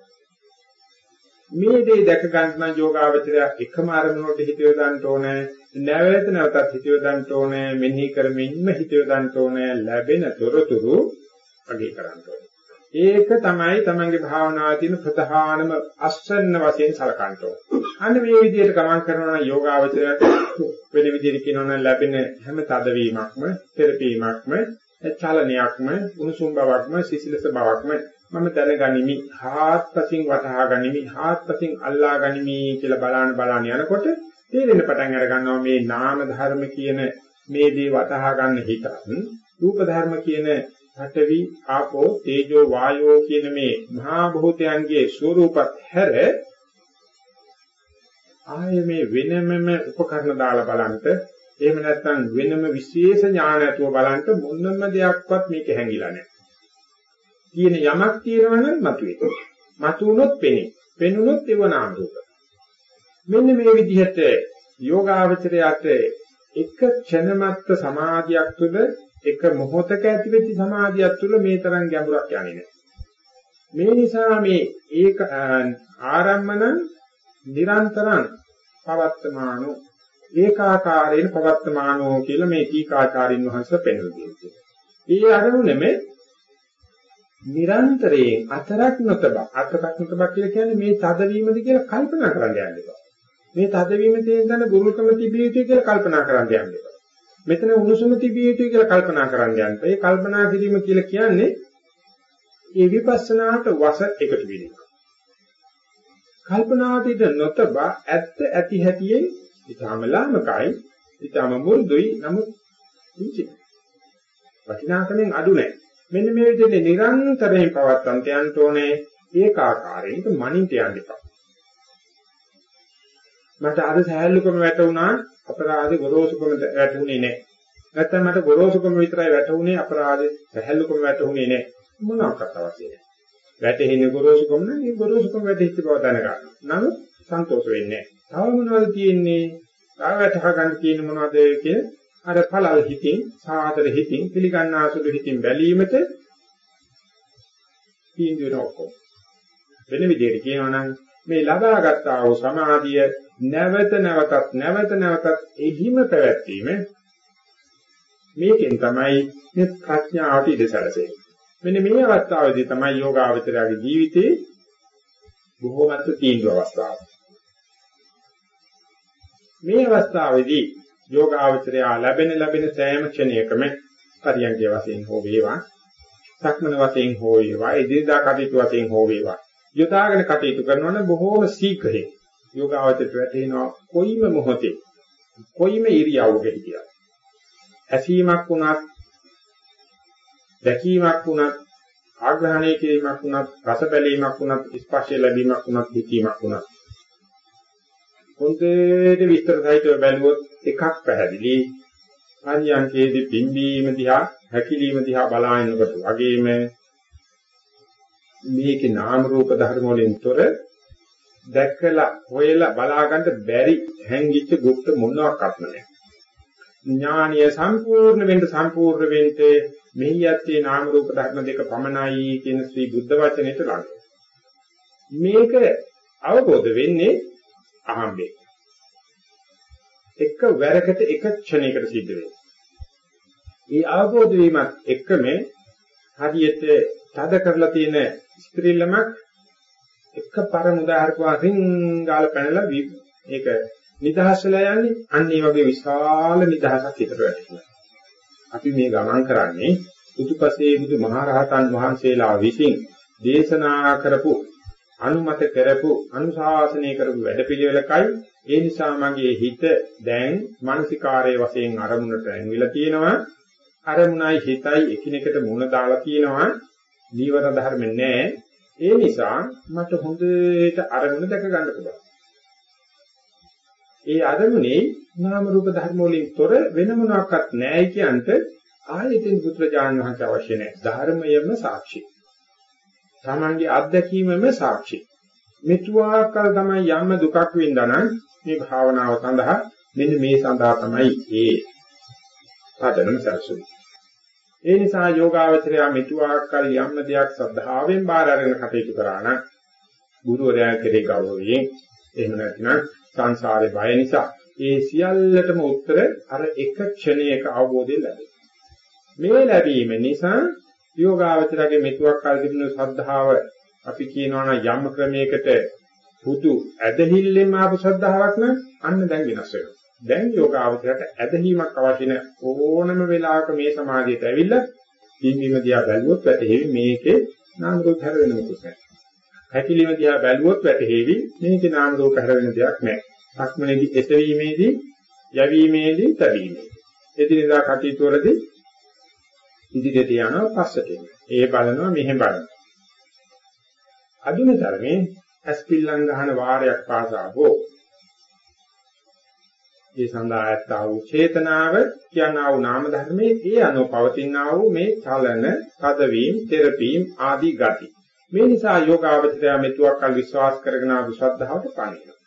මේ දේ දැක ගන්න යෝගාවචරය එකම අරමුණට හිත යොදන්න ඕනේ නැවත නැවතත් හිත යොදන්න ඕනේ මෙනෙහි කරමින්ම හිත යොදන්න ඕනේ ලැබෙන තොරතුරු අගේ කරන්න ඕනේ ඒක තමයි තමන්ගේ භාවනාවේ තියෙන ප්‍රධානම අස්වැන්න වශයෙන් සලකන්න ඕන. අන්න මේ විදිහට ගමන් කරනවා නම් යෝගාවචරයට වෙන විදිහට කියනවා නම් ලැබෙන හැම තදවීමක්ම, තෙරපීමක්ම, චලනයක්ම, උණුසුම් බවක්ම, සිසිලස බවක්ම මම දැනගනිමි, හාත්පසින් වටහා ගනිමි, හාත්පසින් අල්ලා ගනිමි කියලා බලාන බලාන යනකොට තේරෙන පටන් අර ගන්නවා මේ නාම ධර්ම කියන මේ දේ වටහා ගන්න හිතත්, රූප ධර්ම කියන පඨවි ආපෝ තේජෝ වායෝ කියන මේ මහා භූතයන්ගේ ස්වરૂපත් හැර ආයේ මේ වෙනමම උපකරණ දාලා බලන්ට එහෙම නැත්නම් වෙනම විශේෂ ඥාන ඇතුව බලන්ට මොනම දෙයක්වත් මේක හැංගිලා නැහැ. කියන යමක් තියෙනවනම් මතුවේ. මතුනොත් පෙනේ. පෙනුනොත් ඒව නාම රූප. මෙන්න මේ විදිහට යෝගාවචරයට එක ක්ෂණමත්ත සමාධියක් තුළ එක මොහොතක ඇතිවෙච්ච සමාධියක් තුළ මේ තරම් ගැඹුරක් යන්නේ නැහැ. මේ නිසා මේ ඒක ආරම්මන නිරන්තරං පවත්තමානෝ ඒකාකාරයෙන් පවත්තමානෝ කියලා මේ ටීකාචාරින් වහන්සේ පෙන්වලා තියෙනවා. ඒ අරමුණෙම නිරන්තරයෙන් අතරක් නොතබ අතරක් නොතබ කියලා කියන්නේ මේ තදවීමද කියලා කල්පනා කරන්න යන්න එපා. මේ තදවීම තේරෙන්න බුරුකම තිබිය යුතුයි කියලා කල්පනා කරන්න යන්න එපා. මෙතන උණුසුම තිබිය යුතුයි කියලා කල්පනා කරන්න යන්න. ඒ කල්පනා කිරීම කියලා කියන්නේ ඒ විපස්සනාට වස එකතු වීම. කල්පනාවට ඉඳ නොතබ ඇත්ත ඇති හැටියේ ඊටම ලාමකයි, ඊටම මුරුදුයි, නමුත් කිංචි. වටිනාකමෙන් අඩු නැහැ. මෙන්න මේ විදිහට නිරන්තරයෙන් පවත්තන්ට යන්න ඕනේ ඒකාකාරයෙන් මනින්ට යන්න එපා. මට අද සහැල්ලුකම වැටුණා අපරාධේ ගොරෝසුකම වැටුනේ නැහැ. නැත්නම් මට ගොරෝසුකම විතරයි වැටුනේ අපරාධේ සහැල්ලුකම වැටුනේ නැහැ. මොනවාක්වත් අවශ්‍ය නැහැ. වැටෙන්නේ ගොරෝසුකම නම් ඒ ගොරෝසුකම වැටෙච්ච බව දැනගන්න. නමුත් සන්තෝෂ වෙන්නේ නැහැ. තව මොනවද තියෙන්නේ? තව වැටහ ගන්න තියෙන මොනවද කියන අර පළල් හිතින්, සාදර හිතින්, පිළිගන්නාසුළු හිතින් බැලීමට තීන්දුව ඔක්කොම. වෙන විදිහට කියනවා නම් මේ ලබාගත් ආ වූ සමාධිය නැවත නැවතත් නැවත නැවතත් එහිම පැවැත්වීම මේකෙන් තමයි මේ ප්‍රඥාවට ඉඩ සැලසෙන්නේ. මෙන්න මේ අවස්ථාවේදී තමයි යෝගාවචරයේ ජීවිතේ බොහෝමත් තීන්දුව අවස්ථාව. මේ අවස්ථාවේදී යෝගාවචරය ලැබෙන ලැබෙන සෑම ක්ෂණයකම පරියන්කේ වශයෙන් හෝ වේවා, සක්මන වශයෙන් හෝ වේවා, ඉදිරියදා කටයුතු වශයෙන් හෝ වේවා, යොදාගෙන කටයුතු කරනවා නම් බොහෝම ශීඝ්‍රයෙන් යෝගාවචරයට වැටෙනවා කොයිම මොහොතේ කොයිම ඉරියව්වක හිටියා. ඇසීමක් වුණත් දැකීමක් වුණත් ආග්‍රහණය කිරීමක් වුණත් රස බැලීමක් වුණත් ස්පර්ශය ලැබීමක් වුණත් හිතීමක් වුණත් හොඳට විස්තර සහිතව බැලුවොත් එකක් පැහැදිලි පරියන්කේදී පිම්බීම දිහා හැකිලිම දිහා බලාගෙනකොට වගේම මේකේ නාම රූප ධර්ම වලින් තොර දැකලා හොයලා බලා ගන්න බැරි හැංගිච්ච গুপ্ত මොනවාක්වත් නැහැ. ඥානීය සම්පූර්ණ වෙන්න සම්පූර්ණ වෙන්නේ මෙහි යත්තේ නාම රූප ධර්ම දෙක පමණයි කියන ශ්‍රී බුද්ධ වචනයට ළඟ. මේක අවබෝධ වෙන්නේ අහම්බේ. එක වැරකට එක ක්ෂණයකට සිද්ධ වෙනවා. ඒ අවබෝධ වීමත් එක්කම හරියට තද කරලා තියෙන ස්ත්‍රීලමක් එක පරම උදාහරණයක් රින්ගාල පැනලා ඒක නිදහස් වෙලා යන්නේ. අන්න ඒ වගේ විශාල නිදහසක් හිතට වැටෙනවා. අපි මේ ගමන් කරන්නේ බුදුපසේ බුදු මහරහතන් වහන්සේලා විසින් දේශනා කරපු අනුමත කරපු අනුශාසනය කරපු වැඩපිළිවෙලකයි. ඒ නිසා මගේ හිත දැන් මානසිකාරයේ වශයෙන් අරමුණට ඇඟිලා තියෙනවා. අරමුණයි හිතයි එකිනෙකට මුණ දාලා තියෙනවා. නීවර ධර්ම නැහැ ඒ නිසා මට හොඳට අරමුණ දැක ගන්න පුළුවන්. ඒ අරමුණේ නාම රූප ධර්ම වලින් තොර වෙන මොනක්වත් නැහැ කියන්ට ආයතෙන් පුත්‍රජාන වහන්සේ අවශ්‍ය නැහැ. ධර්මයම සාක්ෂි. තමන්ගේ අත්දැකීමම සාක්ෂි. මෙතුආකල් තමයි යම් දුකක් වින්දානම් මේ භාවනාව සඳහා මෙන්න මේ සඳහා තමයි ඒ පදනම සැලසුනේ. ඒ නිසා යෝගාවචරය මෙතුආකල් යම් දෙයක් සද්ධාවෙන් බාර අරගෙන කටයුතු කරා නම් ගුරුවරයා කෙරේ ගෞරවයෙන් එහෙම නැත්නම් සංසාරේ බය නිසා ඒ සියල්ලටම උත්තර අර එක ක්ෂණයක අවබෝධය ලැබේ. මේ ලැබීම නිසා යෝගාවචරයේ මෙතුආකල් තිබුණු සද්ධාව අපි කියනවා නම් යම් ක්‍රමයකට පුදු ඇදහිල්ලෙන් ආපු ශ්‍රද්ධාවක් නම් අන්න දැන් වෙනස් වෙනවා. දැන් යෝගාවචරයට ඇදහිීමක් අවශ්‍ය නැ ඕනම වෙලාවක මේ සමාධියට ඇවිල්ලා පින්වීම දිහා බැලුවොත් වැටහෙවි මේකේ නාම රූප හැර වෙන මොකුත් නැහැ. හැකිලිම දිහා බැලුවොත් වැටහෙවි මේකේ නාම රූප හැර වෙන දෙයක් නැහැ. සක්මනේදී එසවීමේදී යැවීමේදී තැබීමේදී. එදිනෙදා කටයුතු වලදී ඉදිරියට යනවා පස්සට එනවා. ඒ බලනවා මෙහෙම බලනවා. අදින ධර්මයේ ඇස්පිල්ලම් ගහන වාරයක් පාසා හෝ ඒ සඳහා ඇත්තා වූ චේතනාව කියනා වූ නාම ධර්මයේ ඒ අනුව පවතිනා වූ මේ චලන, තදවීම, තෙරපීම් ආදී ගති. මේ නිසා යෝගාවචරය මෙතුක්කල් විශ්වාස කරගෙන ආපු ශ්‍රද්ධාවට පණිනවා.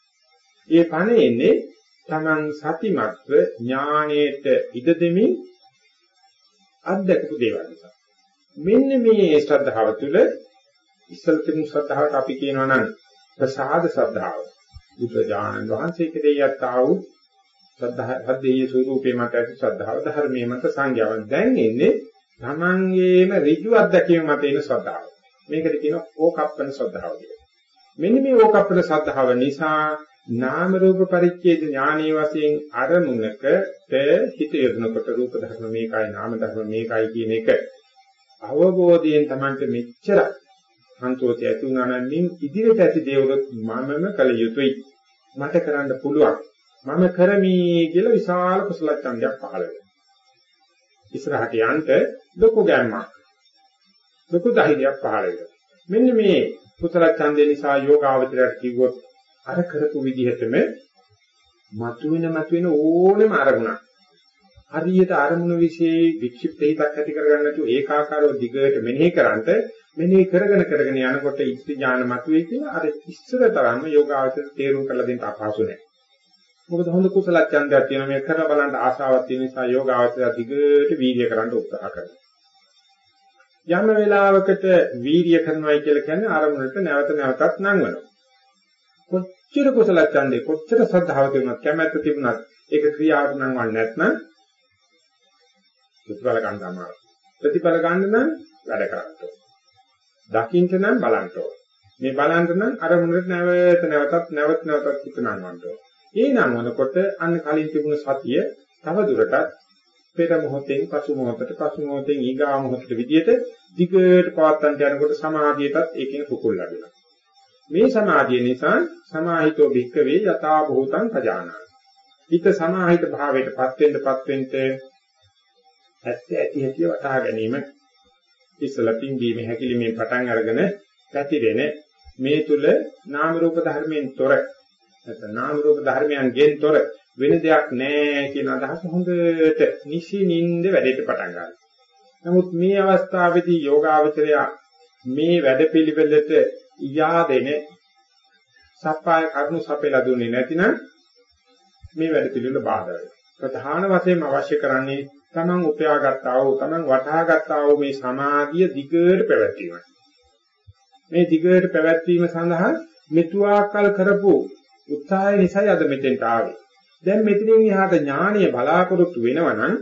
ඒ පණෙන්නේ තමන් සතිමත්ව ඥාණයට ඉඩ දෙමින් අත්දකපු දේවල් නිසා. මෙන්න මේ ශ්‍රද්ධාව තුළ ඉස්සල් තිබුණු ශ්‍රද්ධාවට අපි කියනවා නම් ප්‍රසාද ශ්‍රද්ධාව. බුද්ධ ඥානන් වහන්සේ කෙරෙහි යත්තා වූ ශ්‍රද්ධා හදේය ස්වරූපේ මත ඇති ශ්‍රද්ධාව ධර්මයේ මත සංඥාවක් දැන් එන්නේ තමන්ගේම ඍජු අත්දැකීම මත එන ශ්‍රද්ධාව. මේකට කියනවා ඕකප්පන ශ්‍රද්ධාව කියලා. මෙන්න මේ ඕකප්පන ශ්‍රද්ධාව නිසා නාම රූප පරිච්ඡේද ඥානීය වශයෙන් අරමුණක හිත යොදනකොට රූප ධර්ම මේකයි නාම ධර්ම මේකයි කියන එක අවබෝධයෙන් Tamante මෙච්චර සන්තෝෂය ඇති වුණා නම් ඉදිරියට ඇති දේවලුත් මමම කළ යුතුයි මට කරන්න පුළුවන් මම කරමි කියලා විශාල කුසල ඡන්දයක් පහළ වෙනවා. ඉස්සරහට යන්න ලොකු ගැම්මක් ලොකු ධෛර්යයක් පහළ වෙනවා. මෙන්න මේ කුසල ඡන්දේ නිසා යෝගාවචරයට කිව්වොත් අර කරපු විදිහටම මතුවෙන මතුවෙන ඕනෙම අරමුණක්. හරියට අරමුණු વિશે වික්ෂිප්ත හිතක් ඇති කරගන්න නැතුව ඒකාකාරව දිගට මෙනෙහි කරන්ට මෙනෙහි කරගෙන කරගෙන යනකොට ඉස්ති ඥාන මතුවේ කියලා අර ඉස්සර තරම්ම යෝගාවචර තේරුම් කරලා දෙන්න අපහසු නැහැ. මොකද හොඳ කුසල ඡන්දයක් තියෙන මේ කරලා බලන්න ආශාවක් තියෙන නිසා යෝගාවචර දිගට වීර්ය කරන්න උත්සාහ කරනවා. යම් වෙලාවකට වීර්ය කරනවායි කියලා කියන්නේ අරමුණට නැවත නැවතත් නංවනවා. කොච්චර කුසල ඡන්දේ කොච්චර ශ්‍රද්ධාව තිබුණත් කැමැත්ත තිබුණත් ඒක ක්‍රියාවට නම් වන්නේ නැත්නම් ප්‍රතිඵල ගන්න අමාරුයි. ප්‍රතිඵල ගන්න නම් වැඩ කරන්න ඕන. දකින්න නම් බලන්න ඕන. මේ බලන්න නම් අරමුණට නැවත නැවතත් නැවත නැවතත් හිත නංවන්න ඕන. ඒ නංවනකොට අන්න කලින් තිබුණ සතිය තව දුරටත් පෙර මොහොතෙන් පසු මොහොතට පසු මොහොතෙන් ඊගා මොහොතට විදියට දිගට පවත්තන්ට යනකොට සමාධියටත් ඒකෙන කුකුල් ලැබෙනවා. මේ සමාධිය නිසා සමාහිතෝ භික්කවේ යථා භූතං පජානාති. හිත සමාහිත භාවයටපත් වෙන්නපත් වෙන්න ඇත්ත ඇති හැටි වටහා ගැනීම ඉස්සලා පින්දීමේ හැකිලිමේ පටන් අරගෙන පැතිරෙන මේ තුල නාම රූප ධර්මයෙන් තොර නැත්නම් නාම රූප ධර්මයන්ගෙන් තොර වෙන දෙයක් නැහැ කියන අදහස හොඳට නිසිනින්ද වැඩේට පටන් ගන්නවා. නමුත් මේ අවස්ථාවේදී යෝගාවචරය මේ වැඩපිළිවෙලට යාදෙන සප්පාය කරුණු සපෙලා දුන්නේ නැතිනම් මේ වැඩපිළිවෙල බාධා වෙනවා. ප්‍රධාන වශයෙන්ම අවශ්‍ය කරන්නේ තමන් උපයාගත්තා වූ තමන් වටහාගත්තා වූ මේ සමාධිය දිගට පැවැත්වීමයි. මේ දිගට පැවැත්වීම සඳහා මෙතුආකල් කරපු උත්සාහය නිසායි අද මෙතෙන්ට ආවේ. දැන් මෙතනින් එහාට ඥානීය බලාපොරොත්තු වෙනවා නම්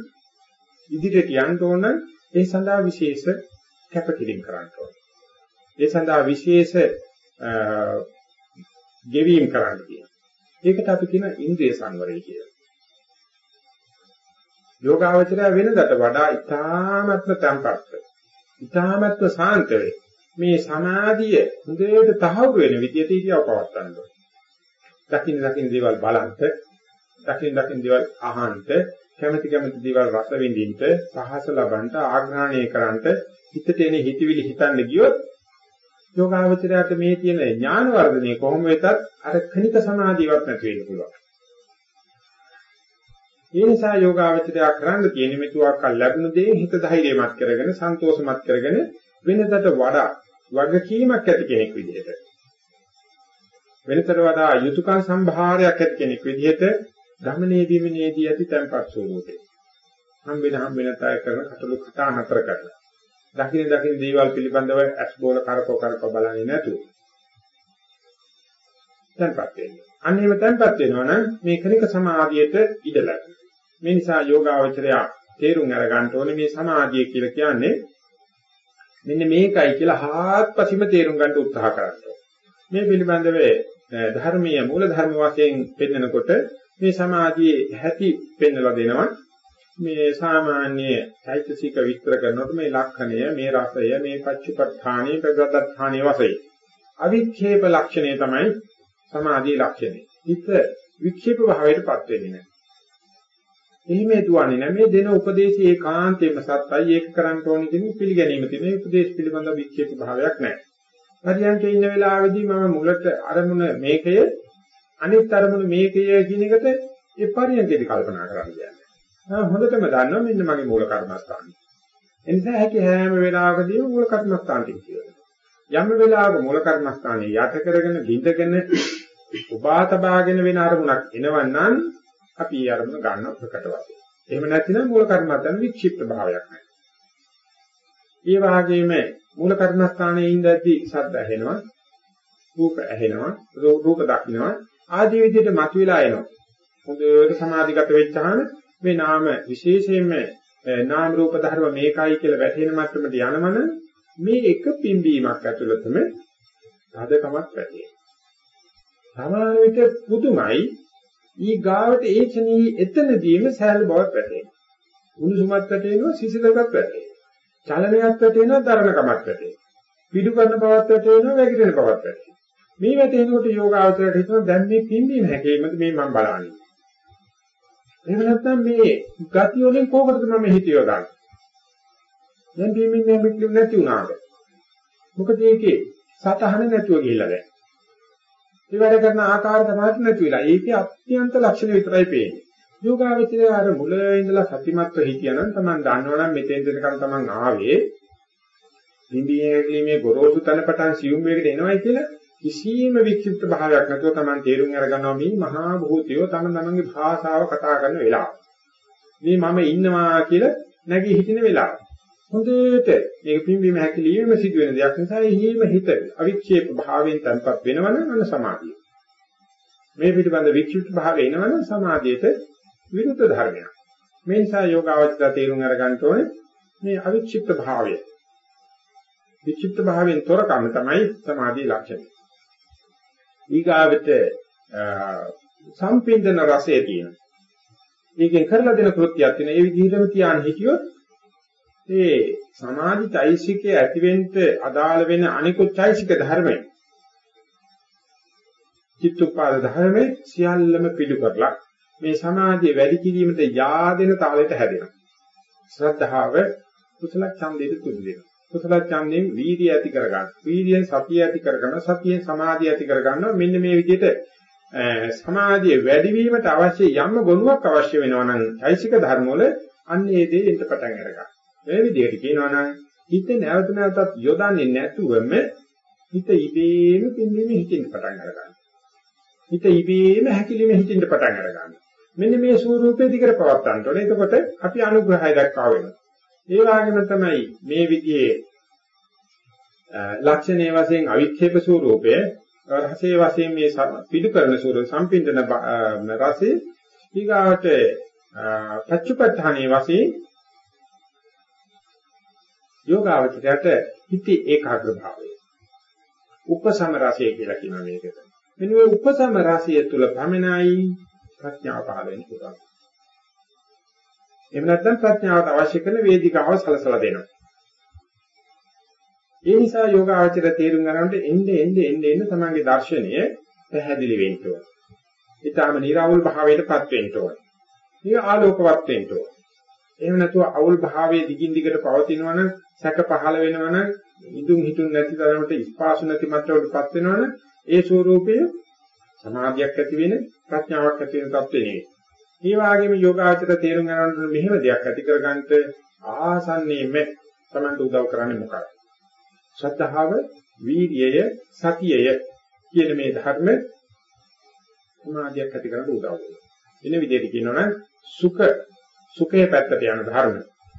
ඉදිරියට යන්න ඕන ඒ සඳහා විශේෂ කැපකිරීම කරන්න ඕන. ඒ සඳහා විශේෂ ගෙවීම් කරන්න කියනවා. ඒකට අපි කියන ඉන්ද්‍රිය සංවරය කියලා. යෝගාවචරය වෙනදට වඩා ඊ타මත්ම තැම්පත් ඊ타මත්ම සාන්ත මේ සමාධිය හොඳට තහවුරු වෙන විදිහට ඉතිව පවත්වන්න ඕනේ. දකින්න දකින්න දේවල් බලන්ත, දකින්න දකින්න දේවල් අහන්ත, කැමැති කැමැති දේවල් රස විඳින්න, පහස ලබන්ට, ආග්‍රහණය කරන්ට, හිතට එන හිතවිලි හිතන්න ගියොත් යෝගාවචරයට මේ තියෙන ඥාන වර්ධනය කොහොම වෙතත් අර කණික සමාධියක් නැති වෙන්න පුළුවන්. ඒ නිසා යෝගාවචරය කරන්න තියෙන මෙතුආකල් ලැබුණ දේ හිත ධෛර්යමත් කරගෙන සන්තෝෂමත් කරගෙන වෙනදට වඩා වගකීමක් ඇති කෙනෙක් විදිහට වෙනතට වඩා යුතුයකම් සම්භාරයක් ඇති කෙනෙක් විදිහට ගමනේ බිමනේදී ඇති tempat ස්වરૂපේ හම් වෙන හම් වෙන තය කරන කටළු කතා නතර කරලා. දකින්න දකින්න දේවල් පිළිබඳව ඇස් බෝල කරකෝ කරකෝ බලන්නේ නැතුව. tempat වෙන්නේ. අන්නේම tempat වෙනවා නම් මේ කනික සමාධියට ඉඩ ලැබෙනවා මේ නිසා යෝගාවචරය තේරුම් අරගන්න ඕනේ මේ සමාධිය කියලා කියන්නේ මෙන්න මේකයි කියලා හාත්පසින්ම තේරුම් ගන්න උත්සාහ කරනවා. මේ පිළිබඳව ධර්මීය මූල ධර්ම වශයෙන් පෙන්නකොට මේ සමාධියේ ඇති පෙන්වලා දෙනවා. මේ සාමාන්‍ය චෛතසික විස්තර කරනකොට මේ ලක්ෂණය, මේ රසය, මේ පච්චුපට්ඨානේ, ප්‍රගතත්ථානේ වශයෙන් අවික්ෂේප ලක්ෂණය තමයි සමාධියේ ලක්ෂණය. හිත වික්ෂේප භාවයටපත් වෙන්නේ නැහැ. එහෙම දුවන්නේ නැහැ. මේ දෙන උපදේශය ඒකාන්තයෙන්ම සත්‍යයි ඒක කරන්න ඕනේ කියන පිළිගැනීම තියෙන උපදේශ පිළිබඳ වික්ෂේප භාවයක් නැහැ. හරියන්ට ඉන්න වෙලාවේදී මම මුලට අරමුණ මේකය අනිත් අරමුණ මේකය කියන එකට ඒ පරියන්කේදී කල්පනා කරන්න යන්නේ. ආ හොඳටම දන්නවා මෙන්න මගේ මූල කර්මස්ථානය. එනිසා හැකි හැම වෙලාවකදීම මූල කර්මස්ථානට කියනවා. යම් වෙලාවක මූල කර්මස්ථානයේ යට කරගෙන බිඳගෙන උපාතබාගෙන වෙන අරමුණක් එනවන්නම් අපි ඒ අරමුණ ගන්න ප්‍රකට වශයෙන්. එහෙම නැතිනම් මූල කර්මත්තන් වික්ෂිප්ත භාවයක් නැහැ. ඒ වගේම මූල කර්මස්ථානයේ ඉඳද්දී ශබ්ද ඇහෙනවා, රූප ඇහෙනවා, රූප දකින්නවා ආදී විදිහට මතුවලා එනවා. හොඳට සමාධිගත වෙච්චාම මේ නාම විශේෂයෙන්ම නාම රූප ධර්ම මේකයි කියලා වැටෙන මට්ටමට යනමන මේ එක පිම්බීමක් ඇතුළතම තදකමක් වැඩි. සමාන විට පුදුමයි ඊ ගාවට ඒ චනී එතනදීම සෑහළු බවක් වැටේ. උණුසුමත් වැටෙනවා සිසිලකත් වැටේ. චලනයක් වැටෙනවා දරණකමක් වැටේ. පිටු කරන බවක් වැටෙනවා වැగిරෙන බවක් වැටේ. මේ වැටෙනකොට යෝගාවචරයට හිතනවා දැන් මේ පිම්බීම හැකීමද මේ මම බලන්නේ. එහෙම නැත්නම් මේ ගති වලින් කොහොමද මම හිතියව ගන්න. දැන් පිම්බීම හැකිලු නැති වුණාද? මොකද ඒකේ සතහන නැතුව ගිහිල්ලා දැන්. ඒ වැඩ කරන ආකාර තමයි නැති වෙලා. ඒකේ අත්‍යන්ත ලක්ෂණ විතරයි පේන්නේ. යෝගාවචරය අර මුල ඉඳලා සතිමත්ව හිටියනම් Taman දන්නවනම් මෙතෙන් දෙනකම් Taman ආවේ නිදියේදී මේ ගොරෝසු තන පටන් සියුම් වේගට එනවයි කියලා කිසියම් වික්ෂිප්ත භාවයක් නැතුව Taman තේරුම් අරගන්නවා මේ මහා භූතයෝ තම තමන්ගේ භාෂාව කතා කරන වෙලාව. මේ මම ඉන්නවා කියලා නැගී හිටින වෙලාව. හොඳට මේක පිම්බීම හැකිලිම සිදුවෙන දෙයක් නිසා එහිම හිත අවික්ෂේප භාවයෙන් තන්පත් වෙනවනම් අන සමාධිය. මේ පිටිබඳ වික්ෂිප්ත භාවය එනවනම් සමාධියට විරුද්ධ ධර්මයක්. මේ නිසා යෝගාවචර තේරුම් අරගන්න ඕනේ මේ අවික්ෂිප්ත භාවය. වික්ෂිප්ත භාවයෙන් තොරකම තමයි සමාධියේ ලක්ෂණය. ඊගාවට සම්පින්දන රසය තියෙනවා. මේකෙන් කරලා දෙන කෘත්‍යයක් තියෙන. ඒ විදිහටම තියාන හිටියොත් ඒ සමාධි චෛසිකයේ ඇතිවෙන්න අදාළ වෙන අනිකුත් චෛසික ධර්මයි. චිත්තුපාද ධර්මයේ සියල්ලම පිළි කරලා මේ සමාධිය වැඩි කිරීමට yaadෙන තාලෙට හැදෙනවා. ශ්‍රද්ධාව කුසල ඡන්දයට තුඩු දෙනවා. කුසල ඡන්දයෙන් වීර්යය ඇති කරගන්න. වීර්යයෙන් සතිය ඇති කරගන්න. සතියෙන් සමාධිය ඇති කරගන්නවා. මෙන්න මේ විදිහට සමාධිය වැඩිවීමට අවශ්‍ය යම් ගුණයක් අවශ්‍ය වෙනවා නම් චෛසික ධර්ම වල අන්න ඒ දේ එන්න පටන් අරගන්න. මේ විදිහට කියනවා නම් හිත නැවත නැවතත් යොදන්නේ නැතුවම හිත ඉබේම පින්දීම හිතින් පටන් අරගන්න. හිත ඉබේම හැකිලිම හිතින් පටන් අරගන්න. මෙන්න මේ ස්වරූපේ දිගට පවත්තන්න ඕනේ. එතකොට අපි අනුග්‍රහය දක්වා වෙනවා. ඒ වගේම තමයි මේ විදිහේ ලක්ෂණයේ වශයෙන් අවික්ෂේප ස්වરૂපය රසයේ වශයෙන් මේ පිටු කරන ස්වરૂප සම්පින්දන රසයේ ඊගාවට පච්චපඨානයේ වශයෙන් යෝගාවචරයට හිතේ ඒකාග්‍ර භාවය උපසම රසය කියලා කියනවා මේකට මෙන්න මේ උපසම රසය තුල පමණයි ප්‍රඥාව පහළ වෙන්න පුළුවන් එහෙම නැත්නම් ප්‍රඥාවට අවශ්‍ය කරන වේදිකාව සලසලා දෙනවා. ඒ නිසා යෝග ආචර තේරුම් ගන්නට එන්නේ එන්නේ එන්නේ එන්නේ තමන්ගේ දර්ශනය පැහැදිලි වෙන්න ඕන. ඊටාම නිර්ආවුල් භාවයටපත් වෙන්න ඕන. මේ ආලෝකවත් වෙන්න ඕන. එහෙම නැතුව අවුල් භාවයේ දිගින් දිගට පවතිනවනම් සැක පහළ වෙනවනම් ඉදුම් හිතුම් නැති තරමට ස්පාසු නැති මට්ටමකටපත් වෙනවනම් ඒ ස්වરૂපය සමාධියක් ඇති වෙන ප්‍රඥාවක් ඇති වෙන තත්ත්වෙ නෙවෙයි. ඒ වගේම යෝගාචර තේරුම් ගන්න මෙහෙම දෙයක් ඇති කරගන්නට ආසන්නයේම Tamanට උදව් කරන්නේ මොකක්ද? ශ්‍රද්ධාව, වීර්යය, සතියය කියන මේ ධර්ම සමාධියක් ඇති කරගන්න උදව් වෙනවා. වෙන විදිහට කියනවනම් සුඛ සුඛයේ පැත්තට යන ධර්ම.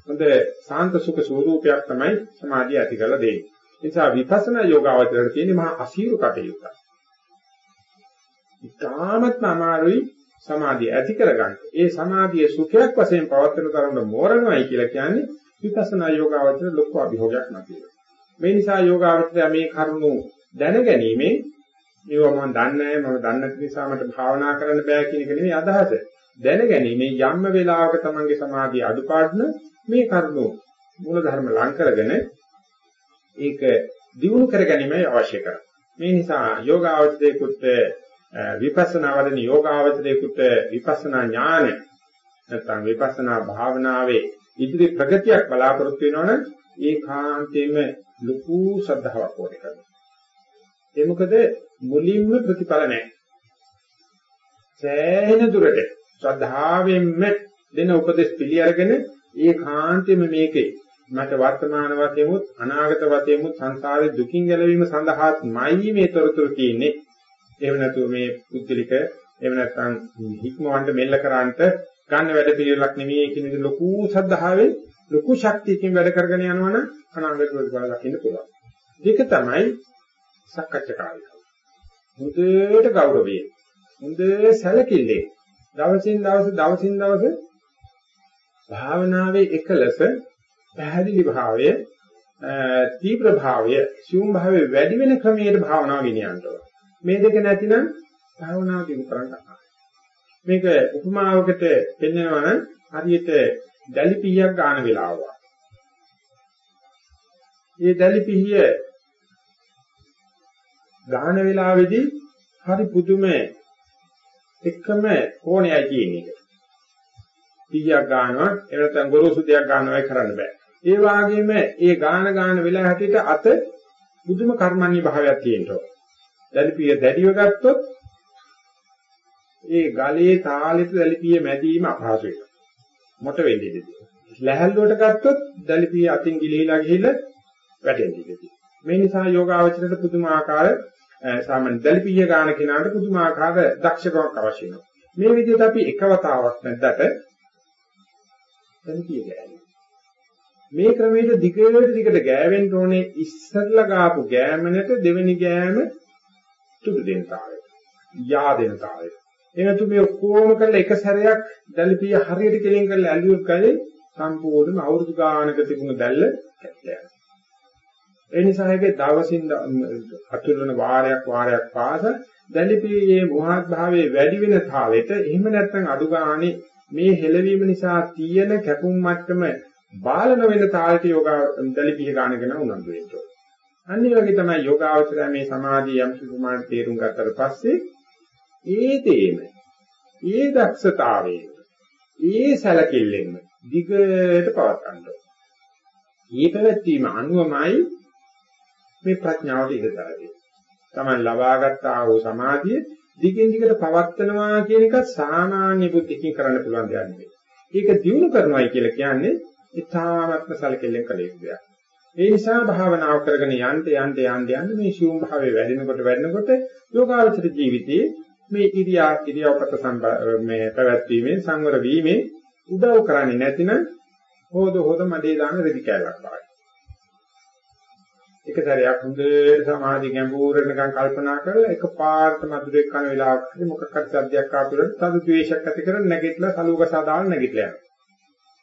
හොඳ සාන්ත සුඛ ස්වરૂපයක් තමයි සමාධිය ඇති කරලා දෙන්නේ. ඒ නිසා විපස්සනා යෝගාවචරයට තියෙන මහා අසීරු කටයුත්ත. ඉතාමත්ම අමාරුයි සමාධිය ඇති කරගන්න. ඒ සමාධියේ සුඛයක් වශයෙන් පවත්වන තරම මෝරණවයි කියලා කියන්නේ විපස්සනා යෝගාවචර ලොකු අභිභෝගයක් නැතිව. මේ නිසා යෝගාවචරය මේ කරුණු දැනගැනීමෙන් මේවා මම දන්නේ නැහැ මම දන්නේ නැති නිසා මට භාවනා කරන්න බෑ කියන එක නෙමෙයි අදහස. දැනගැනීමේ යම්ම වෙලාවක තමන්ගේ සමාධිය අඩුපාඩන මේ කරුණු මූලධර්ම ලං කරගෙන ඒක දියුණු කරගැනීමයි අවශ්‍ය කරන්නේ. මේ නිසා යෝගාවචරයේකට විපස්සනා වදන යෝගාවචරයේකට විපස්සනා ඥාන නැත්නම් විපස්සනා භාවනාවේ ඉදිරි ප්‍රගතියක් බලාපොරොත්තු වෙනවනම් ඒකාන්තයෙන්ම ලুকু ශ්‍රද්ධාවක් ඕනේ කරනවා. ඒ මොකද මුලින්ම ප්‍රතිඵල නැහැ. සෑහෙන දුරට ශ්‍රද්ධාවෙන්ම දෙන උපදෙස් පිළි අරගෙන ඒකාන්තයෙන්ම මේකේ මට වර්තමාන වශයෙන්මුත් අනාගත වශයෙන්මුත් සංසාරේ දුකින් ගැලවීම සඳහාත්මයි මේ තොරතුරු තියෙන්නේ එහෙම නැතුව මේ පුද්ගලික එහෙම නැත්නම් හික්මවන්න මෙල්ල කරාන්ට ගන්න වැඩ පිළිවෙලක් නෙමෙයි කියන එක ලොකු සද්ධාවෙන් ලොකු ශක්තියකින් වැඩ කරගෙන යනවනම් අනාගත ප්‍රතිඵල දකින්න පුළුවන්. ඒක තමයි සක්කච්ඡාකාරී. මුදේට ගෞරවය. මුදේ සැලකිල්ලේ. දවසින් දවස දවසින් දවස භාවනාවේ එකලස පැහැදිලි භාවය තීව්‍ර භාවය සියුම් භාවය වැඩි වෙන ක්‍රමයකට භාවනාව ගෙනියන්න ඕන. මේ දෙක නැතිනම් භාවනාව දිනු කරන්න මේක උපමාවකට පෙන්වනවා නම් හරියට දැලි පීයක් ගන්න වෙලාව. මේ දැලි පීය ගන්න වෙලාවේදී හරි පුදුම එකම කෝණයයි තියෙන එක. පීයක් ගන්නවා එහෙම නැත්නම් ගොරෝසු දෙයක් ගන්නවයි කරන්න බෑ. ඒ වගේම ඒ ගාන ගාන වෙලා හැටියට අත බුදුම කර්මන්නේ භාවයක් තියෙනවා. දැලිපිය දැඩිව ගත්තොත් ඒ ගලේ තාලෙට දැලිපිය මැදීම අපහසු වෙනවා. මොට වෙන්නේ දෙද. ලැහැල්ලුවට ගත්තොත් දැලිපිය අතින් ගිලිහිලා ගිහිල්ලා වැටෙන්නේ දෙද. මේ නිසා යෝගාවචරයට පුදුමාකාර සාමාන්‍ය දැලිපිය ගාන කෙනාට පුදුමාකාර දක්ෂකමක් අවශ්‍ය වෙනවා. මේ විදිහට අපි එකවතාවක් නැද්දට දැලිපිය ගෑනේ. මේ ක්‍රමයට දිගට දිගට ගෑවෙන්න ඕනේ ඉස්සරලා ගාපු ගෑමනට දෙවෙනි ගෑම තුඩු දෙන තාලෙ. යා දෙන තාලෙ. එනතු මේ ඔක්කොම කරලා එක සැරයක් දැලිපිය හරියට කෙලින් කරලා ඇල්ලුවොත් ගලේ සම්පූර්ණම අවුරුදු ගානක තිබුණ දැල්ල කැටලා යනවා. ඒ නිසා ඒකේ දවසින් අතුරුන වාරයක් වාරයක් පාස දැලිපියේ මොහත් භාවයේ වැඩි වෙන තාලෙට එහෙම නැත්නම් අඩු ගානේ මේ හෙලවීම නිසා තියෙන කැපුම් මට්ටම බාලන වෙන තාලෙට යෝගා දැලිපිය ගන්න කෙනා උනන්දු වෙන්න ඕනේ. අනිත් වගේ තමයි යෝගාවචරය මේ සමාධිය යම් සුමාන තේරුම් ගත්තට පස්සේ ඒ තේම ඒ දක්ෂතාවයෙන් ඒ සැලකිල්ලෙන් දිගට පවත් ගන්නවා. මේ පැවැත්වීම අනුවමයි මේ ප්‍රඥාවට ඉඩ තමයි ලබාගත් ආ වූ සමාධිය දිගින් දිගට පවත්නවා කියන එක සාමාන්‍ය බුද්ධියකින් කරන්න පුළුවන් දෙයක් නෙවෙයි. ඒක දියුණු කරනවායි කියලා කියන්නේ ඊ타ත්ම සැලකිල්ලෙන් කළ යුතු දෙයක්. ඒ නිසා භාවනාව කරගෙන යන්න යන්න යන්න යන්න මේ ශූම භාවයේ වැඩෙනකොට වැඩෙනකොට යෝගාවචර ජීවිතයේ මේ ඉරියා ඉරියාපත මේ පැවැත්වීමෙන් සංවර වීමෙන් උදව් කරන්නේ නැතිනම් හොද හොද මඩේ දාන රෙදි කැලක් වගේ. එක සැරයක් හොඳට සමාධි ගැඹුරට නිකන් කල්පනා කරලා එක පාර්ත මధుරෙක් කන වෙලාවක හරි මොකක් හරි සද්දයක් ආපුවම තද ද්වේෂයක් ඇති කරගෙන නැගිටලා සලුවකසා දාන්න නැගිටලා යනවා.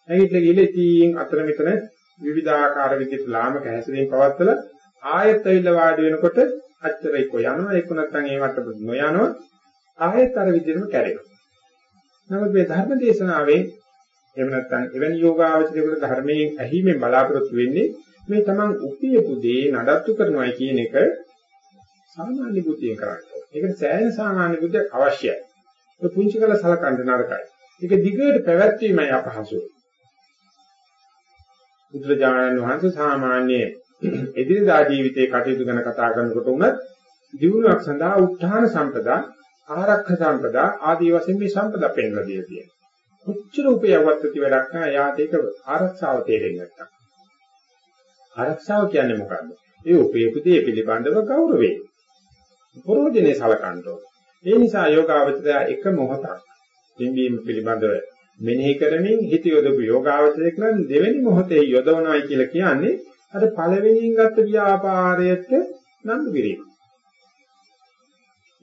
නැගිටලා ගිහලා ඉතින් අතර මෙතන විවිධාකාර විදිහට ලාමක හැසිරීම පවත්තලා ආයෙත් ඇවිල්ලා වාඩි වෙනකොට අච්චර එක්ක යනවා එක්ක නැත්නම් ඒ වට නොයනවා ආයෙත් අර විදිහටම කැරෙනවා. නමුත් මේ ධර්ම දේශනාවේ එහෙම නැත්නම් එවැනි යෝගාවචරයකට ධර්මයෙන් ඇහිමෙන් බලාපොරොත්තු වෙන්නේ මේ Taman උපියපු දේ නඩත්තු කරනවා කියන එක සාමාන්‍ය බුද්ධියෙන් කරන්නේ. ඒකට සෑහෙන සාමාන්‍ය බුද්ධියක් අවශ්‍යයි. ඒ පුංචි කළ සලකන්න නරකයි. ඒක දිගට පැවැත්වීමයි අපහසුයි. බුදුරජාණන් වහන්සේ සාමාන්‍ය එදිනදා ජීවිතයේ කටයුතු ගැන කතා කරනකොට උනත් ජීවණයක් සඳහා උත්හාන සම්පදා ආරක්ෂ සම්පදා ආදී වශයෙන් මේ සම්පදා පෙන්වලා දීලා තියෙනවා. කොච්චර උපයවත්තති වැඩක් නැහැ යාට ඒක ආරක්ෂාව තේරෙන්නේ නැත්තම්. ආරක්ෂාව කියන්නේ මොකක්ද? ඒ උපයපුදී පිළිබඳව ගෞරවේ. පරෝධනේ සලකන්න ඕන. ඒ නිසා යෝගාවචරය එක මොහොතක් පින්වීම පිළිබඳව මෙනෙහි කරමින් හිත යොදපු යෝගාවචරයක් නම් දෙවෙනි මොහොතේ යොදවනවායි කියලා කියන්නේ අර පළවෙනියෙන් ගත්ත ව්‍යාපාරයට නම්බු කිරීම.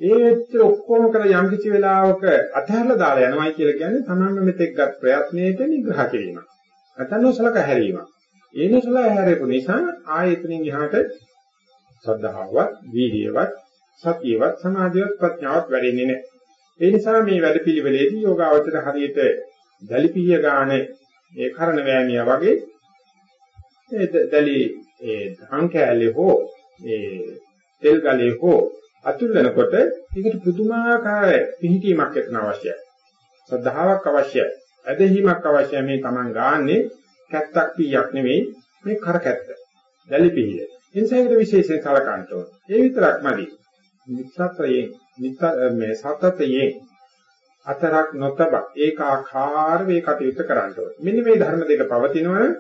ඒත් ඔක්කොම කර යම් කිසි වෙලාවක අතහැරලා දාලා යනවායි කියලා කියන්නේ තමන්ම මෙතෙක් ගත් ප්‍රයත්නයේ නිග්‍රහ කිරීම. නැත්නම් නොසලක හැරීම. ඒ නොසලක හැරෙපු නිසා ආයතනින් එහාට සද්ධාවත්, වීර්යවත්, සතියවත්, සමාධියවත්, ප්‍රඥාවත් වැඩෙන්නේ නැහැ. ඒ නිසා මේ වැඩපිළිවෙලේදී යෝගාවචර හරියට දලිපිය ගානේ ඒ කරන වෑමියා වගේ ඒ දලි ඒ අංකෑලේ හෝ ඒ තෙල් ගලේ හෝ අතුල්ලනකොට ඒකට පුදුමාකාර පිහිටීමක් එතන අවශ්‍යයි. ශ්‍රද්ධාවක් අවශ්‍යයි. ඇදහිීමක් අවශ්‍යයි මේ Taman ගාන්නේ කැත්තක් පීයක් නෙවෙයි මේ කරකැත්ත. දැලි පිහිය. එනිසාකට විශේෂයෙන් කලකන්ට ඕන. ඒ විතරක්මදි. නිස්සත්‍රයේ නිත්ත මේ සතතයේ අතරක් නොතබ ඒකාකාර වේ කටයුතු කරන්න ඕනේ. මෙන්න මේ ධර්ම දෙක පවතිනවනේ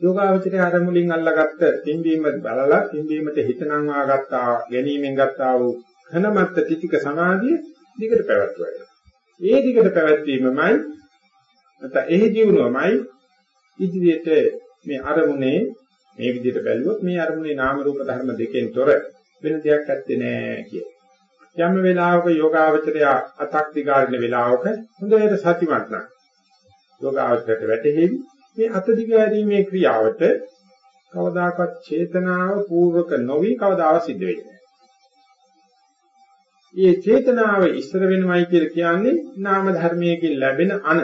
යෝගාවචරය අර මුලින් අල්ලාගත්ත තින්බීම බලලා තින්බීමට හිතනම් ආගත්තා ගැනීමෙන් ගත්තා වූ ඝනමත්ත තිතික සමාධිය දිගට පැවැත්වුවා. ඒ දිගට පැවැත්වීමමයි නැත්නම් එහි ජීවනමයි ඉදිරියට මේ අරමුණේ මේ විදිහට බැලුවොත් මේ අරමුණේ නාම රූප ධර්ම දෙකෙන් තොර වෙන දෙයක් ඇත්තේ නෑ කිය. යම් වෙලාවක යෝගාවචරය අතක් දිගාරින වෙලාවක හොඳට සතිමත් නම් යෝගාවචරයට වැටෙහි මේ අත දිගාරීමේ ක්‍රියාවට කවදාකවත් චේතනාව පූර්වක නොවි කවදාව සිද්ධ වෙන්නේ මේ චේතනාව ඉස්සර වෙනවයි කියලා කියන්නේ නාම ධර්මයකින් ලැබෙන අන.